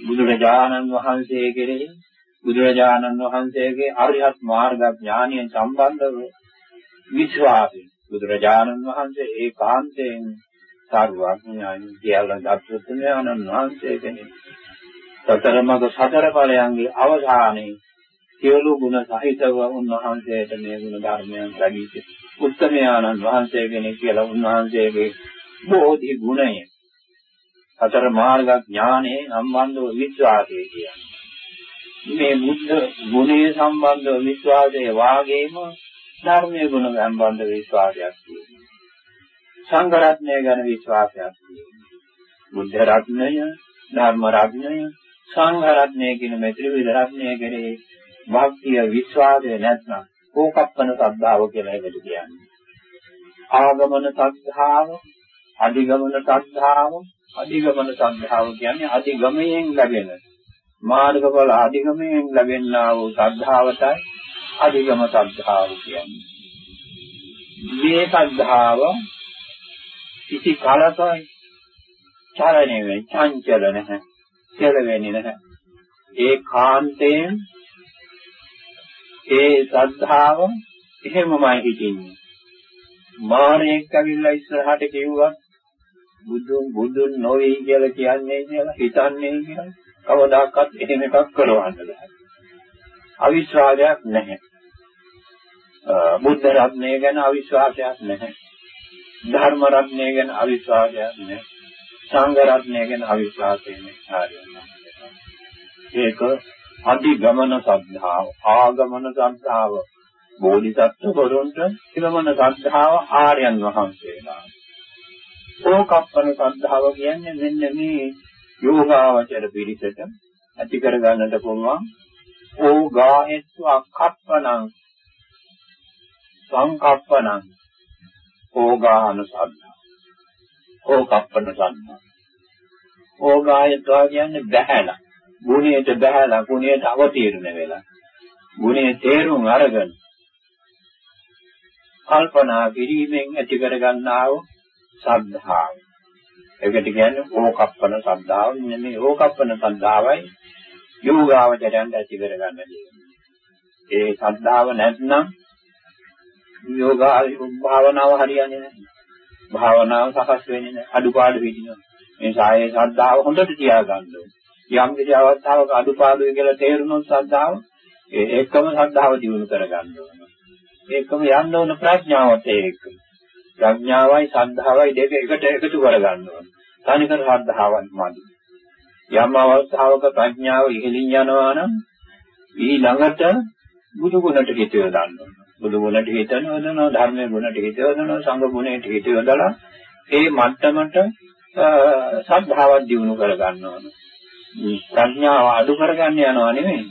බුදුරජාණන් වහන්සේ කෙරෙහි බුදුරජාණන් වහන්සේගේ අරිහත් මාර්ග ඥානිය සම්බන්ධව විශ්වාසය බුදුරජාණන් වහන්සේ ඒකාන්තයෙන් සාර්වඥයන් කියලා දත්තුඥානන් වහන්සේ කෙනෙක් සතර මඟ සතර ඵලයන්ගේ අවසානයේ සියලු ගුණ සහිතව උන්වහන්සේට මේ ගුණ ධර්මයන් ලැබී උත්තමයාණන් වහන්සේ කෙනෙක් කියලා උන්වහන්සේගේ බෝධි ගුණය. සතර මාර්ග ඥානයේ සම්බන්ධව විශ්වාසය කියන්නේ. මේ බුද්ධ ගුණයේ සම්බන්ධව විශ්වාසයේ වාගේම ධර්මයේ ගුණ සම්බන්ධ විශ්වාසයක් තියෙනවා. සංඝ රත්නය ගැන විශ්වාසයක් තියෙනවා. බුද්ධ රත්නය ධර්ම රත්නය සංඝ රත්නය කියන මේ ත්‍රිවිධ රත්නය කෙරෙහි භක්තිය විශ්වාසය නැත්නම් කෝකප්පන සද්ධාව කියලා එකට කියන්නේ. ආගමන සද්ධාව, අධිගමන සද්ධාව, අධිගමන සද්ධාව කියන්නේ අධිගමයෙන් ලැබෙන මාර්ගඵල අධිගමයෙන් ලැබෙනා වූ සද්ධාවටයි අධිගම සද්ධාව කියන්නේ. මේ සද්ධාව කිසි කලක චලනය වෙන්නේ චංචල නැහැ. කෙලවෙන්නේ නැහැ. ඒ කාන්තයෙන් ඒ ශ්‍රද්ධාව එහෙමමයි හිටින්නේ. මානෙක් ඇවිල්ලා ඉස්සරහට කිව්වා බුදුන් බුදුන් නොවේ කියලා කියන්නේ කියලා හිතන්නේ කියලා කවදාකවත් එහෙම එකක් කරවන්න බෑ. අවිශ්වාසයක් නැහැ. බුද්ධ රත්නය ගැන අවිශ්වාසයක් නැහැ. ධර්ම රත්නය ගැන අවිශ්වාසයක් නැහැ. සංඝ රත්නය ගැන අවිශ්වාසයක් නැහැ. ඒක අධිගමන සද්ධාව, ආගමන සද්ධාව, බෝධිසත්ව වරුන්ට ඉලමන සද්ධාව ආර්යයන් වහන්සේලා. ඕකප්පන සද්ධාව කියන්නේ මෙන්න මේ යෝගාවචර පිරිසට ඇති කර ගන්නට පුළුවන් ඕගාහෙත්ව අක්කප්පනං සංකප්පනං ඕගාහන සද්ධා ඕකප්පන සද්ධා ඕගායත්වා කියන්නේ බහැලා. ගුණයට බහැලා ගුණයට අවතීර්ණ වෙලා ගුණයේ තේරුම් අරගෙන කල්පනා කිරීමෙන් ඇති කර ගන්නා වූ සද්ධාව. ඒකට කියන්නේ ඕකප්පන සද්ධාව. මේ ඕකප්පන සද්ධාවයි යෝගාවචරයන්ට ඇති කර ගන්න ඒ සද්ධාව නැත්නම් යෝගා භාවනාව හරියන්නේ නැහැ. භාවනාව සකස් වෙන්නේ නැහැ. අඩුපාඩු වෙදිනවා. මේ සායේ සද්ධාව හොඳට තියාගන්න ඕනේ. යම් කිසි අවස්ථාවක අඩුපාඩුයි කියලා තේරුනොත් ශ්‍රද්ධාව ඒ එකම ශ්‍රද්ධාව දිනු කරගන්න ඕන. ඒකම යන්න ඕන ප්‍රඥාවත් ඒක. ප්‍රඥාවයි ශ්‍රද්ධාවයි දෙක එකට එකතු කරගන්න ඕන. තනිකර ශ්‍රද්ධාවක් මදි. යම් අවස්ථාවක ප්‍රඥාව ඉහළින් යනවා නම් ඊළඟට බුදු ගුණට හිත යොදන්න ඕන. බුදු ගුණට හිත යොදනවා ධර්මයේ ගුණට හිත යොදනවා සංඝ ගුණයට හිත යොදලා ඒ මට්ටමට ශ්‍රද්ධාවක් දිනු කරගන්න ඕන. ප්‍රඥාව අඩු කරගන්න යනවා නෙමෙයි.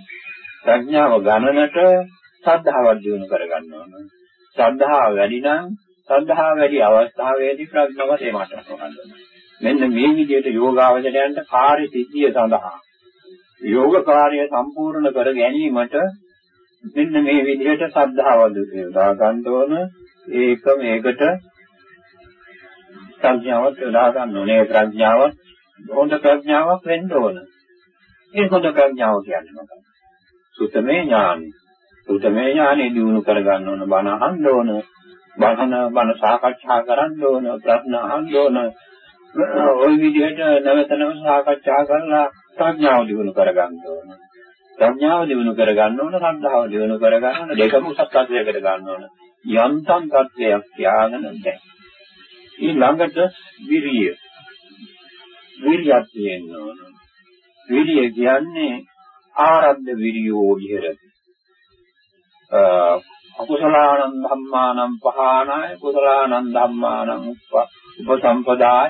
ප්‍රඥාව ගණනට ශ්‍රද්ධාවක් දිනු කරගන්න ඕන. ශ්‍රද්ධාව වැඩි නම් ශ්‍රද්ධාව වැඩි අවස්ථාවේදී ප්‍රඥාව තේමට කරගන්න මෙන්න මේ විදිහට යෝගාවචරයන්ට කාර්ය සිද්ධිය සඳහා යෝග කාර්ය සම්පූර්ණ කර ගැනීමට මෙන්න මේ විදිහට ශ්‍රද්ධාව යොදා ගන්න ඕන ඒක මේකට ප්‍රඥාවත් යොදා ගන්න ඕනේ. ප්‍රඥාව හොඳ ප්‍රඥාවක් වෙන්න ඕන. ඒ හොඳ ප්‍රඥාව කියන්නේ මොකක්ද? සුතමේ ඥානෙ. සුතමේ ඥානෙ දිනු කර ගන්න ඕන. බණ අහන්න ඕන. බණ බණ සාකච්ඡා කරන්න ඕන. ප්‍රශ්න අහන්න ඕන. ওই විදිහට නැවත නැවත සාකච්ඡා කරලා ප්‍රඥාව දිනු කර ගන්න ඕන. ප්‍රඥාව දිනු කර ගන්න ඕන, ශ්‍රද්ධාව දිනු කර ගන්න ඕන, දෙකම උසස් තත්ත්වයකට ගන්න ඕන. යන්තම් තත්ත්වයක් ත්‍යාගන දැන්. ඊළඟට විරිය. විරියක් තියෙන්න ඕන. විරිය කියන්නේ ආරද්ධ විරියෝ විහෙරති. අකුසලානං ධම්මානං පහානාය කුසලානං ධම්මානං උපසම්පදාය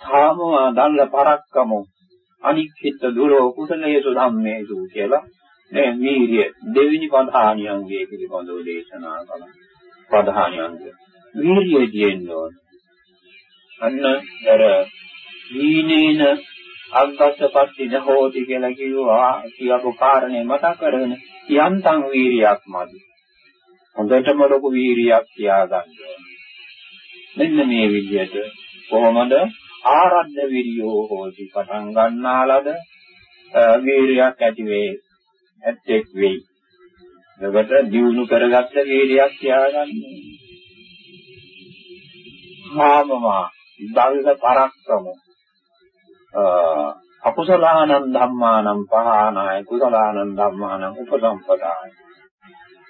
ධාමවා දල්ල පරක්කමෝ අනික්ඛිත දුරෝ කුසලේසු ධම්මේසු කියලා මේ වීර්ය දෙවිනි පධානියන්ගේ පිළිබඳව දේශනා කළා. පධානියන්ගේ වීර්යය තියෙන්න ඕන. අන්න අර හීනේන අග්ගස්සපත්ති දහෝති කියලා කිව්වා කියපු කාරණේ මතක් කරගෙන යන්තම් වීරියක් මදි. හොඳටම ලොකු වීරියක් තියාගන්න මෙන්න මේ විදිහට කොහොමද ආරද්ධ විරියෝ හෝති පටන් ගන්නාලද වීරියක් ඇති වේ ඇත්තෙක් වෙයි. එකට දියුණු කරගත්ත වීරියක් තියාගන්න. මාමමා දල්ල පරක්කම අකුසලානං ධම්මානං පහානාය කුසලානං ධම්මානං උපසම්පදාය.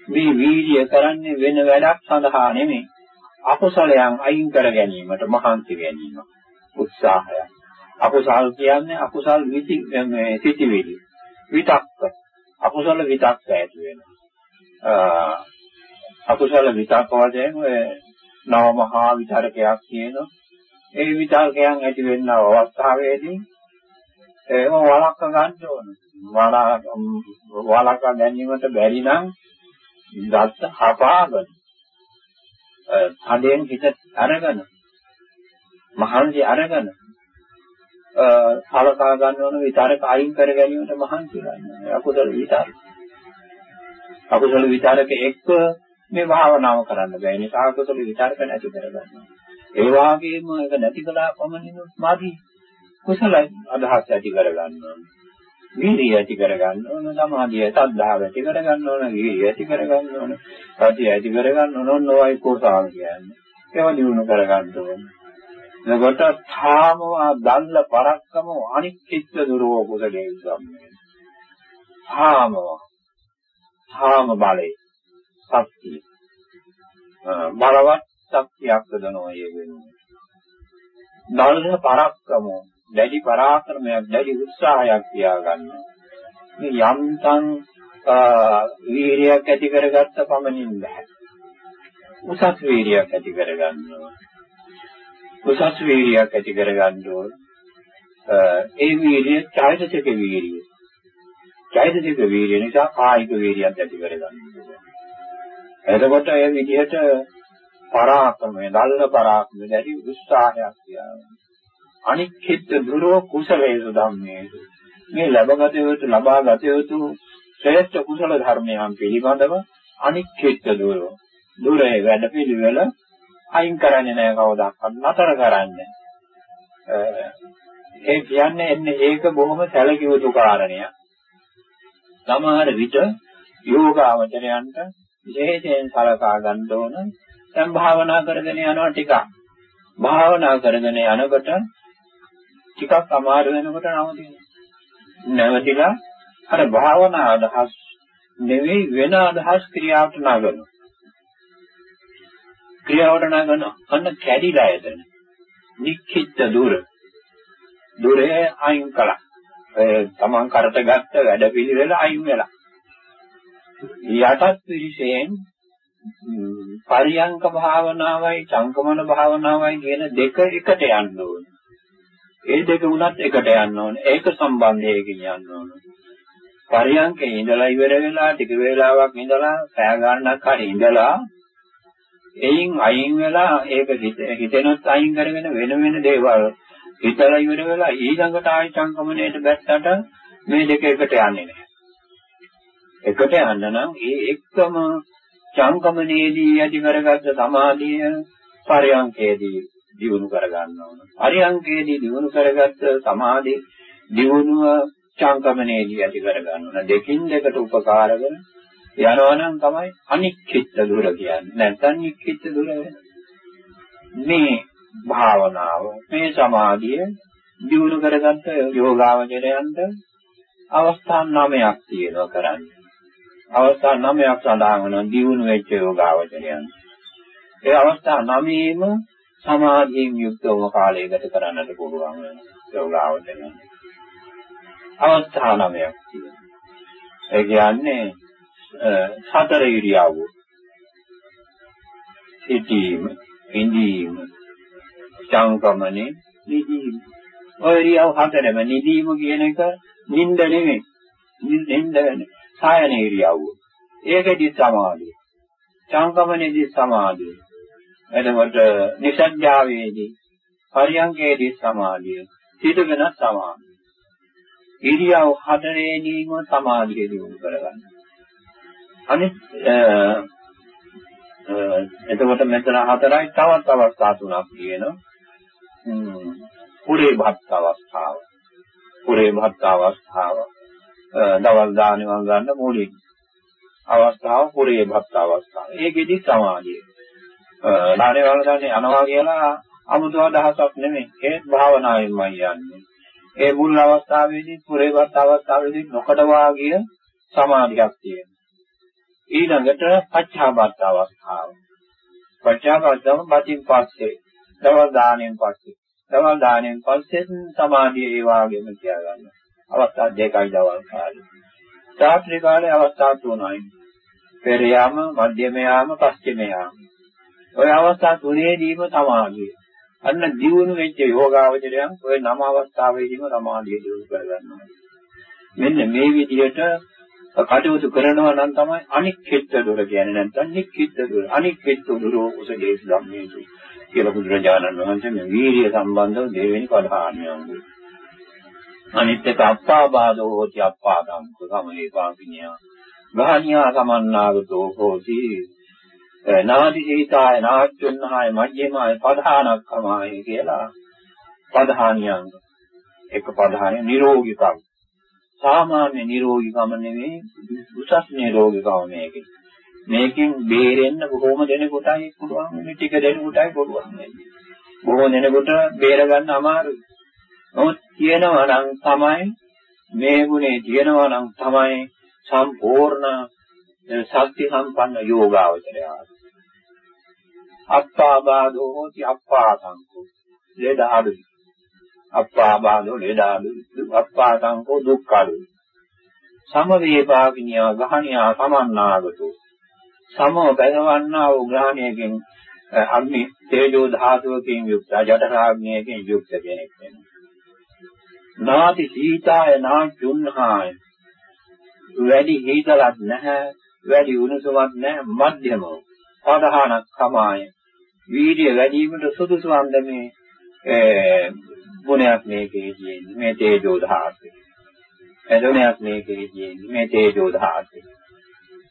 මේ වීර්ය කරන්නේ වෙන වැඩක් සඳහා නෙමෙයි අකුසලයන් අයින් කර ගැනීමට මහන්සි ගැනීම උත්සාහය. අකුසල් කියන්නේ අකුසල් විති මේ සිටිවිලි විතක්ක. අකුසල විතක්ක ඇති වෙනවා. අකුසල විතක්ක වශයෙන් ඔය නව මහා විතරකයක් කියනවා. ඒ විතර්කයන් ඇති වෙන අවස්ථාවේදී ඒව වළක්ව ගන්න ඕන. වළක්ව ගැනීමට බැරි නම් දත්ත හපාගෙන හදෙන් හිත අරගෙන මහන්සි අරගෙන සලකා ගන්න ඕන විතරක අයින් කර ගැනීමට මහන්සි ගන්න. අකුසල විතරක. අකුසල විතරක එක්ක මේ භාවනාව කරන්න බෑ. නිසා අකුසල විතරක නැති කරගන්න. ඒ වාගේම ඒක නැති කළා පමණින් මාදි කුසල අදහස් ඇති කරගන්න ඕන. වීර්යය ඇති කරගන්න ඕන, සමාධිය, සද්ධාව ඇති කරගන්න ඕන, වීර්යය ඇති කරගන්න ඕන, සතිය ඇති කරගන්න ඕන, නොවයි කුසාල කියන්නේ. ඒව දිනු කරගන්න ඕන. එතකොට ථාමවා දල්ල පරක්කම අනික්කිට දුරෝ කුසලේ සම්මේ. ථාමවා ථාම බලේ ශක්තිය. බලවත් ශක්තියක් දනෝ ඒ වෙනුවෙන්. දල්හ පරක්කම දැඩි පරාක්‍රමයක් දැඩි උත්සාහයක් තියාගන්න. මේ යම්තන් වීරියක් ඇති කරගත්ත පමණින් බෑ. උසස් වීරියක් ඇති කරගන්න උසස් වීරියක් ඇති කරගන්න ඕන. ඒ වීරිය චෛතසික වීරිය. චෛතසික වීරිය නිසා කායික වීරියක් ඇති කරගන්න ඕන. එතකොට ඒ විදිහට පරාක්‍රමය, දල්ල පරාක්‍රමය දැඩි උත්සාහයක් තියාගන්න. අනික්කිට දුරෝ කුසලේසු ධම්මේසු. මේ ලැබගත යුතු ලබාගත යුතු ශ්‍රේෂ්ඨ කුසල ධර්මයන් පිළිබඳව අනික්කිට දුරෝ. දුරේ වැඩ පිළිවෙල අයින් කරන්නේ නැහැ කවදාවත් නතර කරන්නේ. ඒ කියන්නේ එන්නේ ඒක බොහොම සැලකිය යුතු කාරණයක්. සමහර විට යෝගාවචරයන්ට විශේෂයෙන් සලකා ගන්න ඕන දැන් භාවනා කරගෙන යනවා ටිකක්. භාවනා කරගෙන යනකොට ටිකක් අමාරු වෙනකොට නවතිනවා. නැවතිලා අර භාවනා අදහස් නෙවෙයි වෙන අදහස් ක්‍රියාවට නගනවා. ක්‍රියාවට නගන අන්න කැඩිලා එතන. නික්කිට දුර. දුරේ අයින් කළා. ඒ තමන් කරට ගත්ත වැඩ පිළිවෙල අයින් වෙලා. යටත් පිළිසෙන් පරියංක භාවනාවයි සංකමන භාවනාවයි කියන දෙක එකට යන්න ඕනේ. ඒ දෙක උනත් එකට යන්න ඕනේ. ඒක සම්බන්ධයකින් යන්න ඕනේ. පරියංකේ ඉඳලා ඉවර වෙලා ටික වේලාවක් ඉඳලා පෑ ගන්නක් හරි ඉඳලා එයින් අයින් වෙලා ඒක හිතෙනොත් අයින් කරගෙන වෙන වෙන දේවල් හිතලා ඉවර වෙලා ඊළඟට ආයි සංකමනයට බැස්සට මේ දෙක එකට යන්නේ නැහැ. එකට යන්න නම් ඒ එක්කම චංකමනේදී ඇති කරගත්ත සමාධිය පරයන්කේදී දියුණු කරගන්න ඕන. පරයන්කේදී දියුණු කරගත්ත සමාධි දියුණුව චංකමනේදී ඇති කරගන්න ඕන. දෙකින් දෙකට උපකාර වෙන යනවනම් තමයි අනික්කිට දුර කියන්නේ. නැත්නම් නික්කිට දුර මේ භාවනාව මේ සමාධිය දියුණු කරගත්ත යෝගාවචරයන්ට අවස්ථා 9ක් තියෙනවා කරන්නේ. අවස්ථා 9ක් සඳහන් වෙනවා දියුණු වෙච්ච යෝගාවචරයන්. ඒ අවස්ථා 9ෙම සමාධියෙන් යුක්තව කාලයකට කරන්නට පුළුවන් වෙනවා යෝගාවචරයන්. අවස්ථා 9ක් තියෙනවා. ඒ කියන්නේ සතර ඉරියව්ව. සිටීම, ඉඳීම, සංකමනේ, නිදීම. ඔය ඉරියව් හතරම නිදීම කියන එක නිින්ද නෙමෙයි. නිින්ද සායන ඉරියව්ව. ඒකෙදි සමාධිය. සංකමනේදී සමාධිය. එතකොට නිසඥාවේදී පරියංගයේදී සමාධිය. සිටගෙන සමාධිය. ඉරියව් හතරේදීම සමාධිය දිනු කරගන්න. අනිත් එතකොට මෙතන හතරයි තවත් අවස්ථා තුනක් තියෙනවා. පුරේ භත් අවස්ථාව. පුරේ භත් අවස්ථාව. දවල් දානවා ගන්න මූලික අවස්ථාව පුරේ භත් අවස්ථාව. ඒකෙදි සමාධිය. දානේ වල ගන්න යනවා කියලා 아무තු අදහසක් නෙමෙයි. ඒ භාවනාවෙන්මයි යන්නේ. ඒ මුල් අවස්ථාවේදී පුරේ භත් අවස්ථාවේදී නොකඩවා ගිය සමාධියක් තියෙනවා. ඊළඟට පච්චාබත් අවස්ථාව. පච්චාබත්තම බතින් පස්සේ දවල් දාණයෙන් පස්සේ දවල් දාණයෙන් පස්සේ සමාධිය ඒ වාගේම තියාගන්න. අවස්ථා දෙකයි දවල් කාලේ. රාත්‍රී කාලේ අවස්ථා තුනයි. පෙර යාම, මධ්‍යම යාම, පස්චිම යාම. ඔය අවස්ථා තුනේදීම සමාධිය. අන්න දියුණු වෙච්ච යෝගාවචරයන් ඔය නම අවස්ථාවේදීම සමාධිය දියුණු කරගන්නවා. මෙන්න මේ විදිහට කටයුතු කරනවා නම් තමයි අනික්කිට දොර කියන්නේ නැත්නම් නික්කිට දොර. අනික්කිට දොර උසදේශ ධම්මේසු කියලා බුදුරජාණන් වහන්සේ මේ වීර්ය සම්බන්ධව දෙවෙනි පදහානියංගු. අනිත් එක අප්පාබාධෝ හෝති අප්පාදං සමේ පාපිනියා. ගාහනියා සමන්නාගතෝ හෝති නාදි සීතාය නාච්චුන්හාය මජ්ජිමාය පධානක්කමාය කියලා පධානියංග. එක පධානිය නිරෝගීකම්. සාමාන්‍ය නිරෝගීකම නෙවෙයි උසස් නිරෝගීකම මේකේ. මේකෙන් බේරෙන්න බොහොම දෙනෙකුටයි පුළුවන් මේ ටික දෙනෙකුටයි පුළුවන් වෙන්නේ. බොහෝ දෙනෙකුට බේර ගන්න අමාරුයි. නමුත් කියනවා නම් තමයි මේ ගුණේ කියනවා නම් තමයි සම්පූර්ණ ශක්ති සම්පන්න යෝගාවචරය. අත්පාබාධෝ හෝති අප්පාසංකෝ. ලෙඩ අඩුයි. අප්පාබාධෝ ලෙඩ අඩුයි. අප්පාසංකෝ දුක්ඛ අඩුයි. සම වේපාකිනියා ගහණියා සමන්නාගතෝ. සමව බැලවන්නා වූ ග්‍රහණයකින් අග්නි තේජෝ ධාතුවකින් යුක්ත ජඨරාග්නියකින් යුක්ත කෙනෙක් වෙනවා. නාති සීතාය නාචුන්හාය වැඩි හීතලක් නැහැ වැඩි උණුසුමක් නැහැ මධ්‍යමව සාධානක් සමාය වීර්ය වැඩිවීමට සුදුසු අන්දමේ ගුණයක් මේකේ තියෙන්නේ මේ තේජෝ ධාතුව. එදොණයක් මේකේ තියෙන්නේ මේ තේජෝ ධාතුව.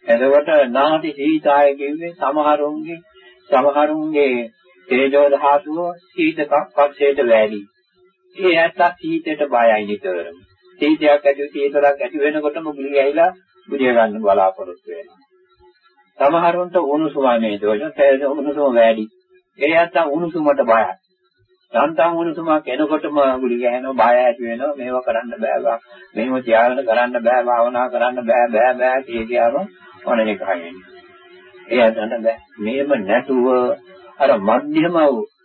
එතකොට නාති සීතාය කියන්නේ සමහරුන්ගේ සමහරුන්ගේ තේජෝ ධාතුව සීතක පක්ෂයට වැඩි. ඒ ඇත්ත සීතයට බයයි නිතරම. සීතයක් ඇති සීතලක් ඇති වෙනකොටම ගුලි ඇහිලා බුදිය ගන්න බලාපොරොත්තු වෙනවා. සමහරවන්ට උණුසුමයි මේ දෝෂ උණුසුම වැඩි. ඒ ඇත්ත උණුසුමට බයයි. යන්තම් උණුසුමක් එනකොටම ගුලි ගහනවා බය ඇති වෙනවා මේව කරන්න බෑ. මේව තියාගෙන කරන්න බෑ භාවනා කරන්න බෑ බෑ බෑ කිය කියම ඔන එකයි. ඒ ඇත්තට බෑ. මේව නැතුව අර මධ්‍යම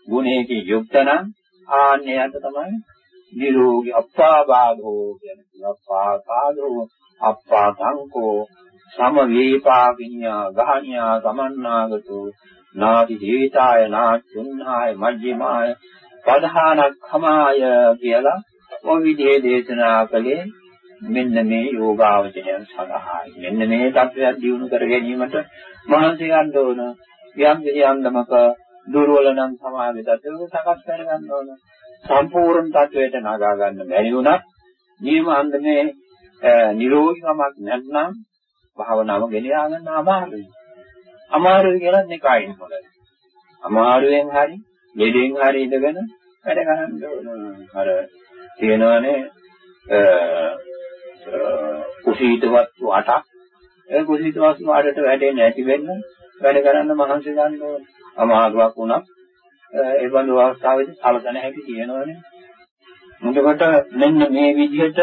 ගුණයකින් යුක්ත නම් ආන්නයට තමයි නිරෝගී අප්පාබාධෝ කියන්නේ අප්පාබාධෝ අප්පාතංකෝ සම වේපාකිනියා ගහනියා සමන්නාගතෝ නාදි හේතාය නාචුන්හාය මජ්ජිමාය පධානක්ඛමාය කියලා ඔය විදිහේ දේශනා කළේ මෙන්න මේ යෝගාවචනයන් සඳහායි. මෙන්න මේ தත්වයක් දිනු කර ගැනීමට මහන්සි ගන්න ඕන. යම් කිසියම්දමක දුර්වල නම් සමාවෙ தත්වක සකස් කර ගන්න ඕන. සම්පූර්ණ தත්වයට නගා ගන්න බැරි වුණත් නියම අන්දමේ නිරෝගීකමක් නැත්නම් භාවනාව ගෙන යාගන්න අමාරුයි. අමාරුයි කියලා නිකායින් හොඳයි. අමාරුවෙන් හරි, දෙදෙන් හරි ඉඳගෙන වැඩ කරන්න ඕන. අර කියනවනේ කුසීත වස්තු 8ක් ඒ කුසීත වස්තු 8ට වැඩෙන්නේ නැති වෙන්න වැඩ කරන්න මහන්සි ගන්න ඕනේ. අමාරුවක් වුණා ඒ බඳු අවස්ථාවේදී සලකන හැටි කියනවනේ. එතකොට මෙන්න මේ විදිහට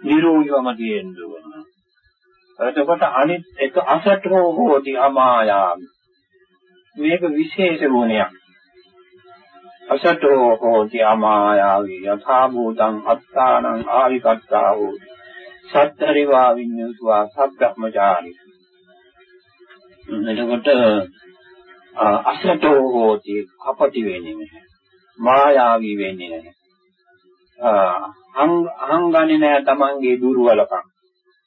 නිරෝගීවම තියෙන්න ඕන. එතකොට අනිත් එක අසටෝ හෝති අමායාමි. මේක විශේෂ ගුණයක්. අසටෝ හෝති අමායාවි යථා භූතං අත්තානං ආවිකත්තා හෝති. සත්තරිවා විඤ්ඤුස්වා සබ්‍රහ්මචාරී. එතකොට අසටෝ හෝති අපටි වෙන්නේ නැහැ. මායාවී වෙන්නේ නැහැ. අහංගන්නේ නැහැ තමන්ගේ දුර්වලකම්.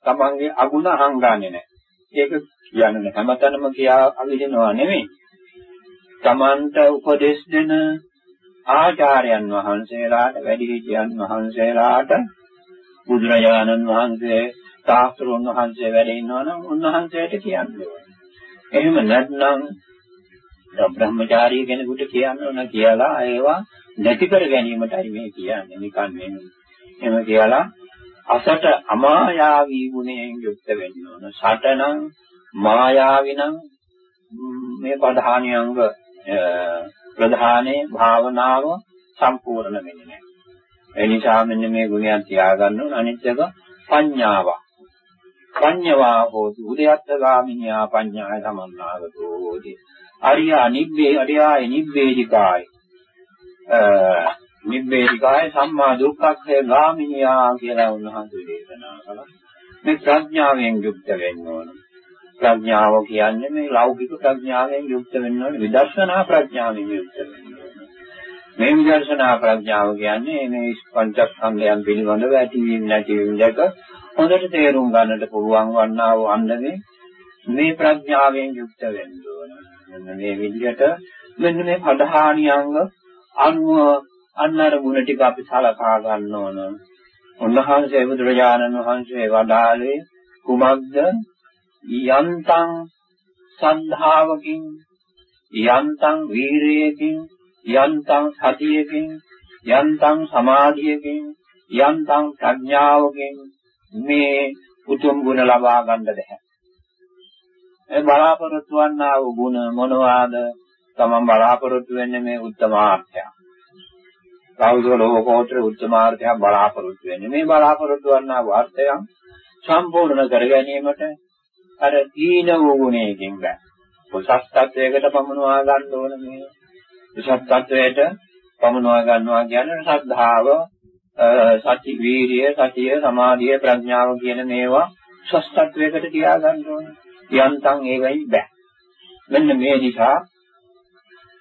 තමන්ගේ අගුණ අහංගන්නේ නැහැ. ඒක කියන්නේ හැමතැනම කියා අවිදිනවා නෙමෙයි. තමන්ට උපදෙස් දෙන ආචාර්යයන් වහන්සේලාට වැඩිහිටියන් වහන්සේලාට බුදුරජාණන් වහන්සේ සාස්ත්‍රුන් වහන්සේ වැඩ ඉන්නවනම් උන්වහන්සේට කියන්න ඕනේ. එහෙම නැත්නම් බ්‍රහ්මචාරී කෙනෙකුට කියන්න ඕන කියලා ඒවා නැති කර ගැනීමටයි මේ කියන්නේ නිකන් නෙමෙයි. එහෙම කියලා අසට අමායාවී ගුණයෙන් යුක්ත වෙන්න ඕන. සටනම් මායාවිනම් මේ ප්‍රධානියංග ප්‍රධානයේ භාවනාව සම්පූර්ණ වෙන්නේ නැහැ. ඒ නිසා මෙන්න මේ ගුණයන් තියාගන්න ඕන. අනිත් එක පඤ්ඤාව. පඤ්ඤවා හෝති උදයත්ථගාමිනියා පඤ්ඤාය සමන්නාගතෝ හෝති. අරියා නිබ්බේ අරියාය නිබ්බේධිකාය. නිබ්බේධිකාය සම්මා දුක්ඛක්ඛය ගාමිනියා කියලා උන්වහන්සේ දේශනා කළා. මේ ප්‍රඥාවෙන් යුක්ත වෙන්න ඕන. ප්‍රඥාව කියන්නේ මේ ලෞකික ප්‍රඥාවෙන් යුක්ත වෙන්න ඕන විදර්ශනා ප්‍රඥාවෙන් යුක්ත වෙන්න ඕන. මේ විදර්ශනා ප්‍රඥාව කියන්නේ මේ පංචස්කන්ධයන් පිළිබඳව ඇතිවීම නැතිවීම දෙක හොඳට තේරුම් ගන්නට පුළුවන් වන්නා වූ අන්දමේ මේ ප්‍රඥාවෙන් යුක්ත වෙන්න ඕන. මෙන්න මේ විදිහට මෙන්න මේ පධානියංග අනුව අන්නර ගුණ ටික අපි සලකා ගන්න ඕන. උන්වහන්සේ බුදුරජාණන් වහන්සේ වදාළේ කුමක්ද? යන්තං සද්ධාවකින් යන්තං වීරයකින් යන්තං සතියකින් යන්තං සමාධියකින් යන්තං ප්‍රඥාවකින් මේ උතුම් ගුණ ලබා ගන්න බැහැ. ඒ බලාපොරොත්තු වන්නා වූ ගුණ මොනවාද? තමන් බලාපොරොත්තු වෙන්නේ මේ උත්තමාර්ථය. කවුද ලෝකෝත්තර උත්තමාර්ථය බලාපොරොත්තු වෙන්නේ. මේ බලාපොරොත්තු වන්නා වූ අර්ථයන් සම්පූර්ණ කර ගැනීමට අර ඊන වූ ගුණයකින් බෑ. උසස් තත්වයකට පමුණවා ගන්න ඕන මේ. උසස් තත්වයට පමුණවා ගන්නවා කියන්නේ ශ්‍රද්ධාව, සති, වීරිය, සතිය, සමාධිය, ප්‍රඥාව කියන මේවා උසස් තත්වයකට තියා ගන්න ඕන. යන්තම් ඒවයි බෑ. මෙන්න මේ නිසා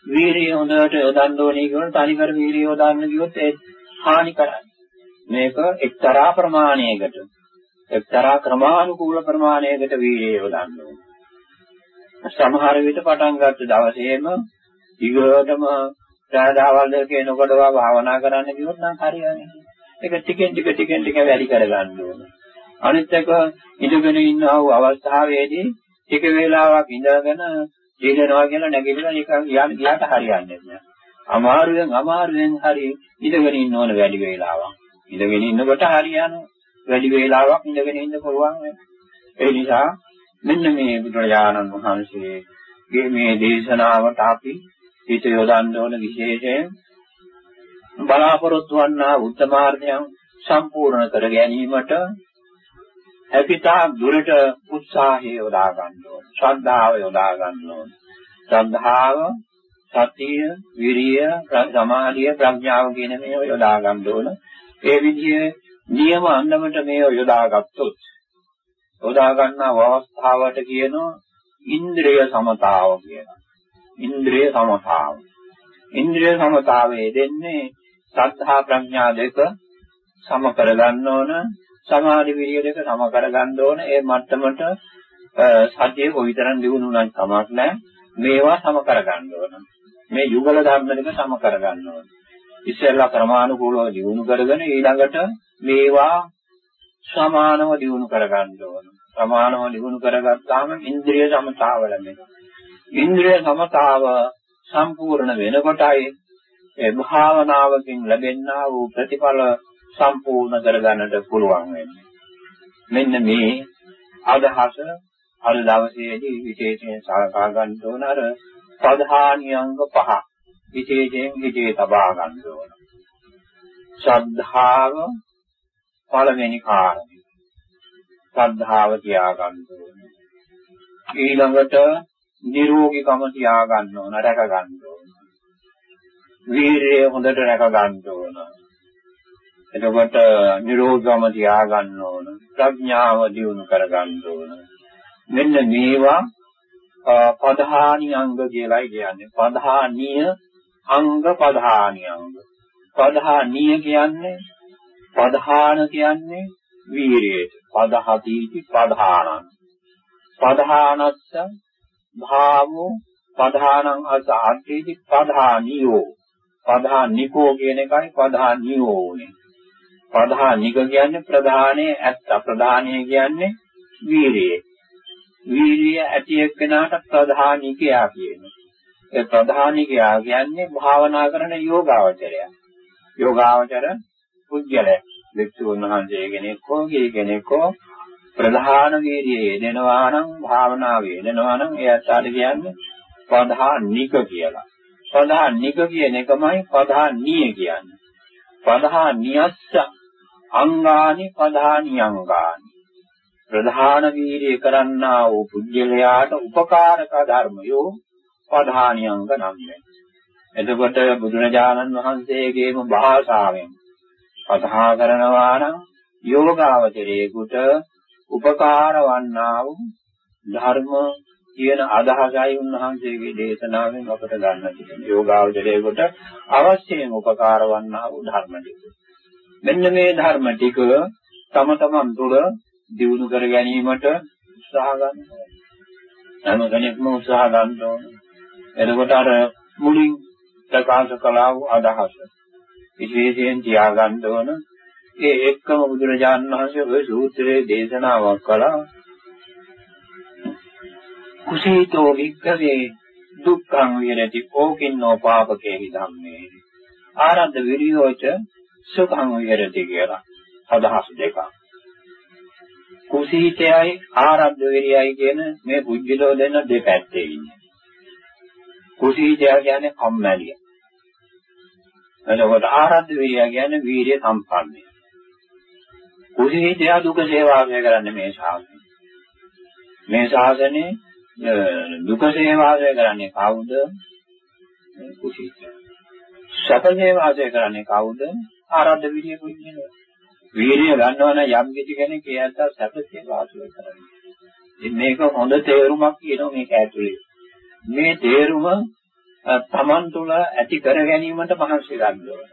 වීරිය හොඳට යොදන්න ඕනේ කියන තනිකර වීරිය යොදන්න කිව්වොත් ඒ හානි කරන්නේ. මේක එක්තරා ප්‍රමාණයකට එක්තරා ක්‍රමානුකූල ප්‍රමාණයකට වීර්යය යොදන්න ඕනේ. සමහර විට පටන් ගත්ත දවසේම ඊගොඩම සාදාවල් දෙකේ නොකඩවා භාවනා කරන්න කිව්වොත් නම් හරියන්නේ නැහැ. ඒක ටිකෙන් ටික ටිකෙන් ටික වැඩි කරගන්න ඕනේ. අනිත් එක ඉඳගෙන ඉන්නා වූ අවස්ථාවේදී ටික වේලාවක් ඉඳගෙන ජීදනවා කියලා නැගිටලා නිකන් යන්න ගියාට හරියන්නේ නැහැ. අමාරුවෙන් අමාරුවෙන් හරි ඉඳගෙන ඉන්න ඕන වැඩි වේලාවක්. ඉඳගෙන ඉන්නකොට හරියනවා. වැඩි වේලාවක් ඉඳගෙන ඉන්න පුළුවන් ඒ නිසා මෙන්න මේ බුදුරජාණන් වහන්සේගේ මේ දේශනාවට අපි හිත යොදන්න ඕන විශේෂයෙන් බලාපොරොත්තු වන්නා උත්තමාර්ථයන් සම්පූර්ණ කර ගැනීමට හැකිතා දුරට උත්සාහය යොදා ගන්න ඕන. ශ්‍රද්ධාව යොදා ගන්න ඕන. ශ්‍රද්ධාව, සතිය, විරිය, සමාධිය, ප්‍රඥාව කියන මේවා යොදා ගන්න ඕන. ඒ විදිහේ නියම අන්නමට මේ යොදාගත්තොත් යොදා ගන්නා අවස්ථාවට කියනවා ඉන්ද්‍රිය සමතාව කියලා. ඉන්ද්‍රිය සමතාව. ඉන්ද්‍රිය සමතාවයේ දෙන්නේ සද්ධා ප්‍රඥා දෙක සම කරගන්න ඕන සමාධි විරිය දෙක සම කරගන්න ඕන ඒ මට්ටමට සතිය කොයිතරම් දිනු උනත් කමක් නැහැ මේවා සම කරගන්න ඕන මේ යුගල ධර්ම දෙක සම කරගන්න ඕන ඉස්සෙල්ලා ක්‍රමානුකූලව දිනු කරගෙන ඊළඟට මේවා සමානව දිනු කරගන්න ඕන. සමානව දිනු කරගත්තාම ඉන්ද්‍රිය සමතාව ලැබෙනවා. ඉන්ද්‍රිය සමතාව සම්පූර්ණ වෙනකොටයි ඒ භාවනාවකින් ලැබෙනා වූ ප්‍රතිඵල සම්පූර්ණ කරගන්නට පුළුවන් වෙන්නේ. මෙන්න මේ අදහස අද දවසේදී විශේෂයෙන් සලකා ගන්න ඕන අර ප්‍රධානියංග පහ විශේෂයෙන් හිතේ තබා ගන්න ඕන. ශ්‍රද්ධාව පළවෙනි කාරණේ. ශ්‍රද්ධාව තියා ගන්න ඕන. ඊළඟට නිරෝගීකම තියා ගන්න ඕන, රැක ගන්න ඕන. වීරිය හොඳට රැක ගන්න ඕන. එතකොට නිරෝධම තියා ගන්න ඕන. ප්‍රඥාව දියුණු කර ගන්න ඕන. මෙන්න මේවා පධානි අංග කියලායි කියන්නේ. පධානීය අංග පධානි අංග. පධානීය කියන්නේ පධාන කියන්නේ වීරියට. පදහතිති පධානං. පධානස්ස භාවෝ පධානං අස අට්ඨේති පධානියෝ. පධානිකෝ කියන එකයි පධානියෝ උනේ. ප්‍රධානික කියන්නේ ප්‍රධානයේ ඇත්ත ප්‍රධානය කියන්නේ වීරිය. වීරිය ඇති එක්කෙනාට ප්‍රධානිකයා කියනවා. ඒ ප්‍රධානිකයා කියන්නේ භාවනා කරන යෝගාවචරය. යෝගාවචර පුජ්‍යලය. වික්ෂුන් වහන්සේ කෙනෙක් හෝ කී කෙනෙක් හෝ ප්‍රධාන වීර්යය යෙදෙනවා නම් භාවනාව යෙදෙනවා නම් ඒ අතට කියන්නේ ප්‍රධානික කියලා. ප්‍රධානික කියන එකමයි ප්‍රධානීය කියන්නේ. ප්‍රධානියස්ස අංගානි ප්‍රධානි අංගානි ප්‍රධාන වීර්ය කරන්නා වූ පුජ්‍යලයාට උපකාරක ධර්මයෝ ප්‍රධානි අංග නම් එතකොට බුදුරජාණන් වහන්සේගේම භාෂාවෙන් කතා කරනවා නම් යෝගාවචරයේකට උපකාර වන්නා වූ ධර්ම කියන අදහසයි උන්වහන්සේගේ දේශනාවෙන් අපට ගන්න තියෙන්නේ. යෝගාවචරයේකට අවශ්‍යම උපකාර වන්නා වූ ධර්ම ටික. මෙන්න මේ ධර්ම ටික තම තමන් තුළ දියුණු කර ගැනීමට උත්සාහ ගන්න ඕනේ. හැම කෙනෙක්ම උත්සාහ ගන්න ඕනේ. එතකොට අර මුලින් ප්‍රකාශ කළා වූ අදහස විශේෂයෙන් තියාගන්න ඕන. ඒ එක්කම බුදුරජාණන් වහන්සේ ඔය සූත්‍රයේ දේශනාවක් කළා. කුසීතෝ වික්කවේ දුක්ඛං විරති ඕකින්නෝ පාපකේ ධම්මේ ආරද්ධ විරියෝච සුඛං විරති කියලා. අදහස් දෙකක්. කුසීතයයි ආරද්ධ විරියයි කියන මේ බුද්ධිලෝ දෙන්න දෙපැත්තේ ඉන්නේ. කුසීතය කියන්නේ කම්මැලිය. එතකොට ආරද්ධ විරිය කියන්නේ වීරිය සම්පන්නය. කුසීතය දුක සේවාවය කරන්නේ මේ ශාසනය. මේ ශාසනයේ දුකසේ වාසය කරන්නේ කවුද? කුසීත. සැපසේ වාසය කරන්නේ කවුද? ආරද්ධ විරිය කුජින. වීරිය ගන්නවන යම් කිසි කෙනෙක් ඒ අත්ත සැපසේ වාසය කරන්නේ. ඉතින් මේක හොඳ තේරුමක් කියනවා මේක ඇතුලේ. මේ තේරුම තමන් තුළ ඇති කර ගැනීමට මහන්සි ගන්න ඕන.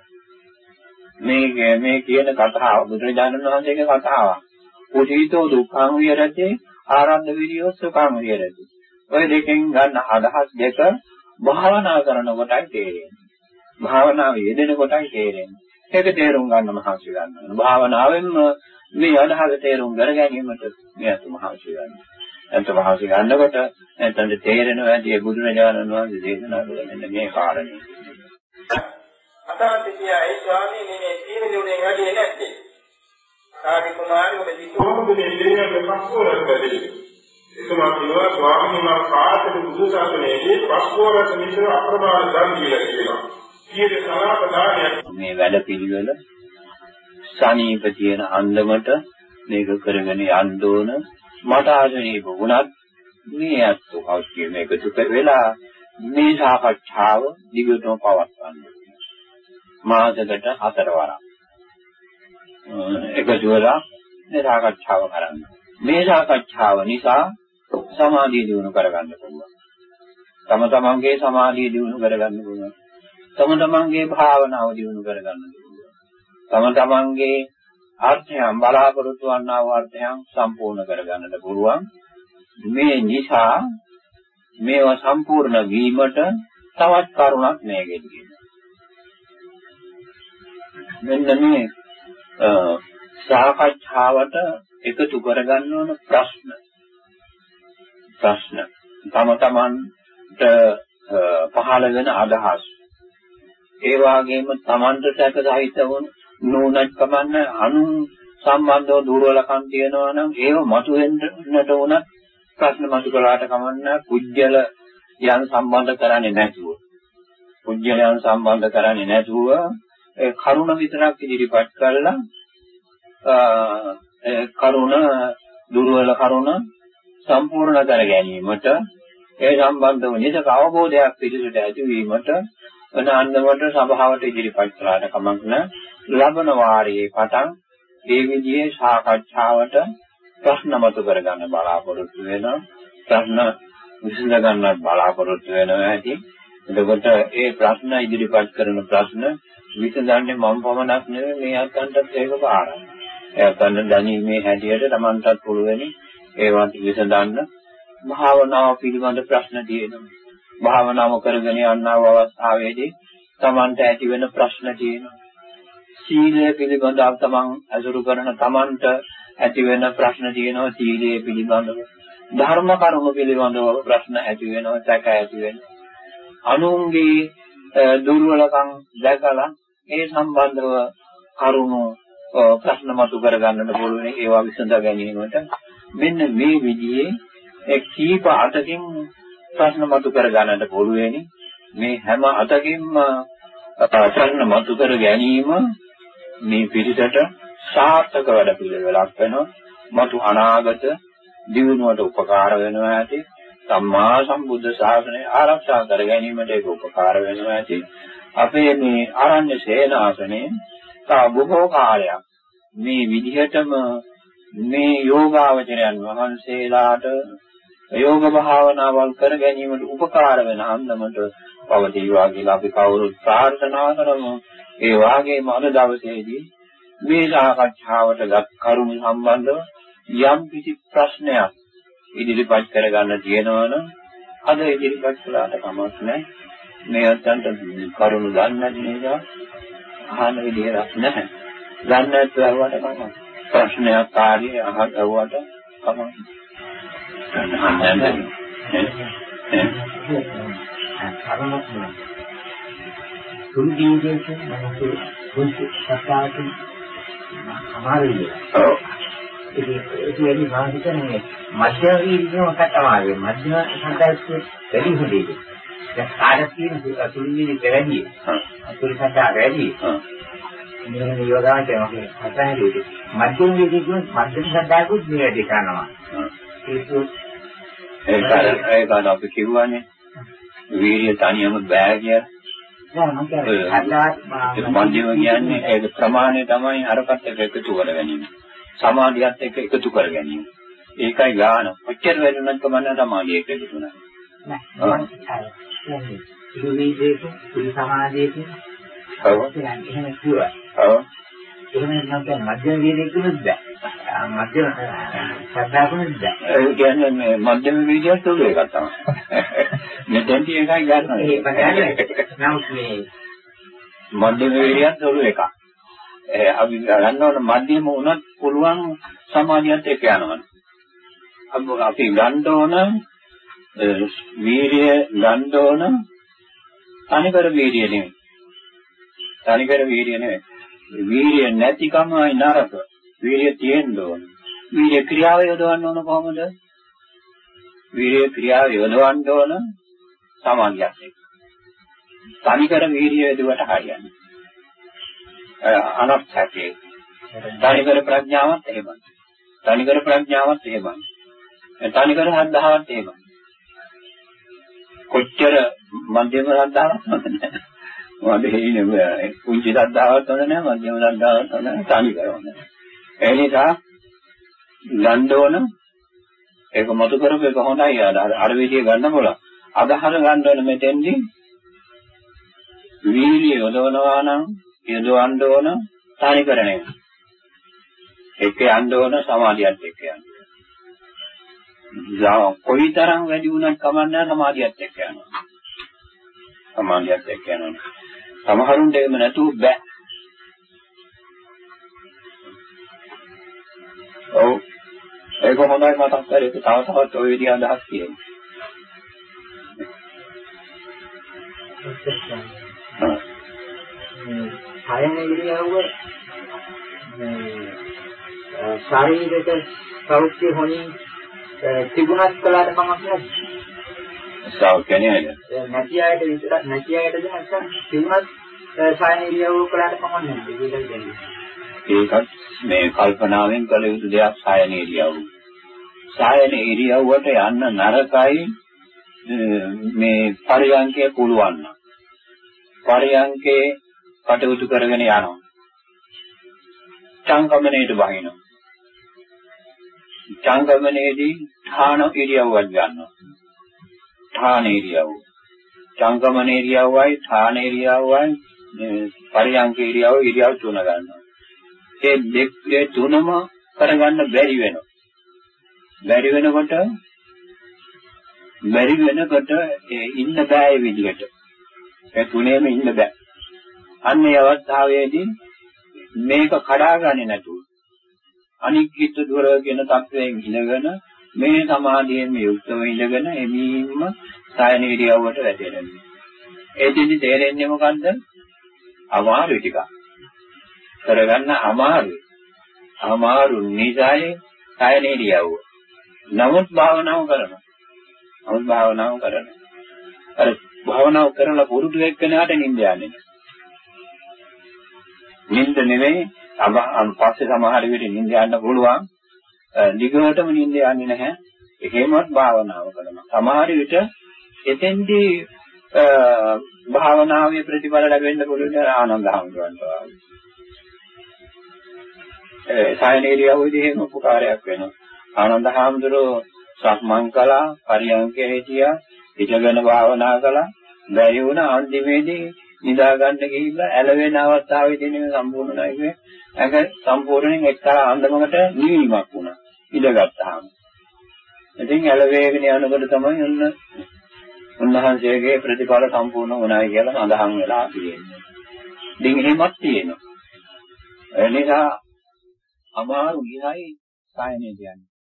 මේ මේ කියන කතාව බුදුරජාණන් වහන්සේගේ කතාවක්. කුසීතෝ දුක්ඛං විරති ආරද්ධ විරියෝ සුඛං විරති. ඔය දෙකෙන් ගන්න අදහස් දෙක භාවනා කරන කොටයි තේරෙන්නේ. භාවනාව යෙදෙන කොටයි තේරෙන්නේ. ඒක තේරුම් ගන්න මහන්සි ගන්නවා. භාවනාවෙන්ම මේ අදහස තේරුම් කර ගැනීමට මේ අත මහන්සි ගන්නවා. එතන මහන්සි ගන්නකොට එතන තේරෙනවා ඇති බුදුරජාණන් වහන්සේ දේශනා කළ මෙන්න මේ කාරණේ. අතවන්ත කියයි ස්වාමීනි මේ සීල දිනුනේ වැඩි නැත්තේ. සාරි කුමාරි ඔබ කොහොමද මේ දෙවියන්ගේ පස්වරක් බැදී? එතුමා කියනවා ස්වාමීන් වහන්සේ කාටද බුදු සසුනේදී පස්කෝරස මිශ්‍ර අප්‍රමාණ දන් දීලා කියනවා. කීයේ සලාපදානයක් මේ වැඩ පිළිවෙල සනීප තියෙන අන්දමට මේක කරගෙන යන්න ඕන. මට ආසනීප වුණත් මේ අත්තු කවුස්කිය මේක තුක වෙලා මේ සාකච්ඡාව දිගටම පවත්වන්න. මාසකට හතර වරක් එකතු වෙලා මේ සාකච්ඡාව කරන්න මේ සාකච්ඡාව නිසා සමාධිය දිනු කරගන්න පුළුවන්. තම තමන්ගේ සමාධිය දිනු කරගන්න පුළුවන්. තම තමන්ගේ භාවනාව දිනු කරගන්න පුළුවන්. තම තමන්ගේ අර්ථයන් බලාපොරොත්තු වන්නා වූ අර්ථයන් සම්පූර්ණ කරගන්නට පුළුවන්. මේ නිසා මේවා සම්පූර්ණ වීමට තවත් කරුණක් මේකෙදී. මෙන්න මේ සාකච්ඡාවට එකතු කරගන්න ඕන ප්‍රශ්න. ප්‍රශ්න. තම තමන් පහළ වෙන අදහස්. ඒ වගේම Tamanට සැක සහිත වුණ නූනත් කමන්න අනු සම්බන්ධව දුර්වලකම් තියෙනවා නම් ඒව මතුවෙන්නට උනත් ප්‍රශ්න මතු කළාට කමන්න කුජ්‍යල යන් සම්බන්ධ කරන්නේ නැතුව. කුජ්‍යලයන් සම්බන්ධ කරන්නේ නැතුව ඒ කරුණ විතරක් ඉදිරිපත් කළා. කරුණ දුර්වල කරුණ සම්පූර්ණ කර ගැනීමට ඒ සම්බන්ධව නිසක අවබෝධයක් පිළිසුට ඇතිවීමට වෙන අන්දමට සභාවට ඉදිරිපත් කළාට කමක් නැ ලබන වාරයේ පටන් ඒ විදිහේ සාකච්ඡාවට ප්‍රශ්න මතු කරගන්න බලාපොරොත්තු වෙනවා ප්‍රශ්න විසඳ ගන්නත් බලාපොරොත්තු වෙනවා ඇති. එතකොට ඒ ප්‍රශ්න ඉදිරිපත් කරන ප්‍රශ්න විසඳන්නේ මම පමණක් නෙවෙයි මේ අතන්ටත් ඒක පාරයි. ඒ අතන්ට දැනීමේ හැටියට Tamanටත් පුළුවනි ඒවත් විසඳන්න භාවනාව පිළිබඳ ප්‍රශ්න තියෙනවා. භාවනාව කරගෙන යනව අවස්ථාවේදී Tamanට ඇති වෙන ප්‍රශ්න තියෙනවා. සීලය පිළිබඳව තමන් අසුරු කරන තමන්ට ඇති වෙන ප්‍රශ්න තියෙනවා සීලය පිළිබඳව. ධර්ම කරුණු පිළිබඳව ප්‍රශ්න ඇති වෙනවා, සැක ඇති වෙනවා. අනුන්ගේ දුර්වලකම් දැකලා ඒ සම්බන්ධව කරුණු ප්‍රශ්න මතු කරගන්නට පුළුවන් ඒවා විසඳ ගැනීමට මෙන්න මේ විදිහේ ඒ කීප අතකින් ප්‍රශ්න මතු කරගන්නට පුළුවන් මේ හැම අතකින්ම ප්‍රශ්න මතු කර ගැනීම මේ පිළිසට සාර්ථක වැඩ පිළිවෙලක් වෙනවා. මතු අනාගත දියුණුවට උපකාර වෙනවා ඇති. සම්මා සම්බුද්ධ ශාසනය ආරක්ෂා කර ගැනීමට ඒක උපකාර වෙනවා ඇති. අපේ මේ ආරණ්‍ය සේනාසනේ තා බොහෝ කාලයක් මේ විදිහටම මේ යෝගාවචරයන් වහන්සේලාට යෝග භාවනාවල් කර ගැනීමට උපකාර වෙන අන්දමට පවතිවා කියලා අපි කවුරුත් ප්‍රාර්ථනා කරමු. ඒ වාගේම අද දවසේදී මේ සාකච්ඡාවට ගත් කරුණු සම්බන්ධව යම් කිසි ප්‍රශ්නයක් ඉදිරිපත් කරගන්න තියෙනවනම් අද ඉදිරිපත් කළාට කමක් නැහැ. මේ අතන්ට කරුණු දන්නේ නැති නිසා අහන විදිහක් නැහැ. දන්නේ නැත්නම් කමක් ප්‍රශ්නයක් කාර්යය අහවට කමක් නැහැ. සුළු ජීවිතයක මනස පුංචි සත්‍යාවට අමාරුයි. ඔව්. ඒක ඒක වැඩි මානසිකනේ මධ්‍යම වීර්යම කතාවේ මධ්‍යම සංකල්පයේ වැඩි හොඳයි. දැන් කාටද තියෙන සුළු ජීවිතේ වැඩි. සුළු සත්‍යා වැඩි. මෙන්න යෝගාචරය මොකද අතහැරියද මධ්‍යම වීර්යය කියන මධ්‍යම සත්‍යාවකුත් මේ වැඩි කරනවා. ඒක ඒක අපි කිව්වනේ වීර්ය තනියම බෑ කියලා. මධ්‍යම කියන්නේ ඒක ප්‍රමාණය තමයි අරකට එකතු කර ගැනීම. සමාධියත් එක්ක එකතු කර ගැනීම. ඒකයි ගාන. ඔච්චර වෙනුනත් කමන්න සමාධිය එක්ක එකතු නෑ. නෑ. ඉරුවීදේක ඉරු සමාධියක ඔව්. එහෙම කිව්වා. ඔව්. එහෙම නැත්නම් මධ්‍යම වීර්යයකුත් බෑ. මධ්‍යම සත්‍යාවකුත් බෑ. ඒ කියන්නේ මේ මධ්‍යම වීර්යය සුළු එකක් තමයි. මෙතෙන්ටි එකයි ගන්නවා. ඒක ගන්න. නමුත් මේ මධ්‍යම වීර්යයත් සුළු එකක්. ඒ අපි ගන්න ඕන මධ්‍යම වුණත් පුළුවන් සමාධියත් එක්ක යනවා. අපි ගන්න ඕන වීර්ය ගන්න ඕන තනිකර වීර්ය නෙමෙයි. තනිකර වීර්ය නෙමෙයි. වීර්ය නැතිකමයි නරක. වීර්ය තියෙන්න ඕන. වීර්ය ක්‍රියාව යොදවන්න ඕන කොහොමද? වීර්ය ක්‍රියාව යොදවන්න ඕන සමාධියක් එක්ක. තනිකර වීර්ය යොදුවට හරියන්නේ. අනර්ථකේ. තනිකර ප්‍රඥාවත් එහෙමයි. තනිකර ප්‍රඥාවත් එහෙමයි. තනිකර ශ්‍රද්ධාවත් එහෙමයි. කොච්චර මධ්‍යම ශ්‍රද්ධාවක් නැහැ. මොකද හේිනේ කුංචි ශ්‍රද්ධාවක් හොඳ නැහැ මධ්‍යම ශ්‍රද්ධාවක් හොඳ නැහැ තනිකර හොඳ නැහැ. ඒ නිසා ගන්න ඕන ඒක මතු කරපු එක හොඳයි අර විදිය ගන්න බෝල අදහන ගන්න ඕන මෙතෙන්දී වීර්ය යොදවනවා නම් යොදවන්න ඕන තනිකරණය එක්ක යන්න ඕන සමාධියත් එක්ක යන්න කොයිතරම් වැඩි වුණත් කමන්නේ සමාධියත් එක්ක යනවා. සමාධියත් එක්ක යනවා. සමහරුන්ට එහෙම නැතුව බෑ. ඔව්. ඒක හොඳයි මතක් කරේ. තව තවත් ওই විදිහ අදහස් කියන්නේ සයන ඉරියව්ව මේ ශරීරයට සෞඛ්‍ය හොනින් තිබුණත් කලකට කමක් නැහැ. සෞඛ්‍ය නේද? නැති අයට විතරක් නැති අයටද නැත්නම් තිබුණත් සයන ඉරියව්ව කලකට කමක් නැහැ. ඒකත් මේ කල්පනාවෙන් කළ යුතු දෙයක් සායන ඉරියව්ව. සායන ඉරියව්වට යන්න නරකයි මේ පරියන්කේ පුළුවන් නම්. පරියන්කේ කටයුතු කරගෙන යනවා. චංගමනේට බහිනවා. චංගමනේදී ධාන ඉරියව්වක් ගන්නවා. ධාන ඉරියව්ව. චංගමන ඉරියව්වයි ධාන ඉරියව්වයි පරියන්ක ඉරියව්ව ඉරියව් තුන ගන්නවා. ඒ දෙකේ තුනම කරගන්න බැරි වෙනවා. බැරි වෙනකොට බැරි වෙනකොට ඒ ඉන්න බෑ ඒ විදිහට. ඒ තුනේම ඉන්න බෑ. අන්න ඒ අවස්ථාවේදී මේක කඩාගන්නේ නැතුව අනික්කිත දුර කියන තත්වයෙන් ඉඳගෙන මේ සමාධියෙන් යුක්තව ඉඳගෙන එමීම සායන ඉරියව්වට වැටෙනවා. ඒකෙදි තේරෙන්නේ මොකද්ද? අමාරු ටිකක්. කරගන්න අමාරුයි. අමාරු නිසායි සායන ඉරියව්ව. නමුත් භාවනාව කරනවා. නමුත් භාවනාව කරනවා. අර භාවනාව කරලා පුරුදු එක්කනට නිින්ද යන්නේ නැහැ. නිින්ද නෙවෙයි අම පස්සේ සමහර විට නිින්ද යන්න පුළුවන්. දිගටම නිින්ද යන්නේ නැහැ. එහෙමත් භාවනාව කරනවා. සමහර විට එතෙන්දී භාවනාවේ ප්‍රතිඵල ලැබෙන්න පුළුවන් ආනන්ද හඳුන්වනවා. ඒ සායනීරියවෙදී එහෙම උපකාරයක් වෙනවා. ආනන්ද හාමුදුරුවෝ සක්මන් කළා, පරියන්කේ හිටියා, හිටගෙන භාවනා කළා. බැරි වුණා අන්තිමේදී නිදා ගන්න ගිහිල්ලා ඇලවෙන අවස්ථාවේදී නෙමෙයි සම්පූර්ණ නැහැ. ඒක සම්පූර්ණයෙන් එක්තරා අන්දමකට නිවීමක් වුණා. ඉඳගත්තාම. ඉතින් ඇලවේගෙන යනකොට තමයි ඔන්න උන්වහන්සේගේ ප්‍රතිඵල සම්පූර්ණ වුණායි කියලා සඳහන් වෙලා තියෙන්නේ. ඉතින් එහෙමත් තියෙනවා. ඒ නිසා අමාරු ගිහයි සායනේ කියන්නේ.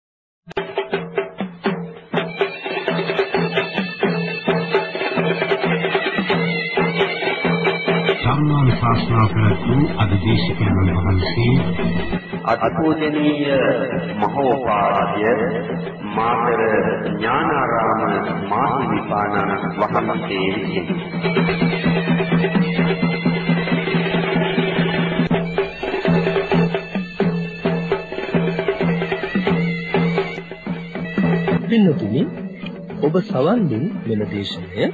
ධර්මානුශාසනා කරතු අධිදේශකයන් වහන්සේ අත්පූජනීය මහෝපාද්‍ය මාතර ඥානාරාම මාහිමිපාණන් වහන්සේ විසිනි. පින්නතුනි ඔබ සවන් දුන් මෙම දේශනය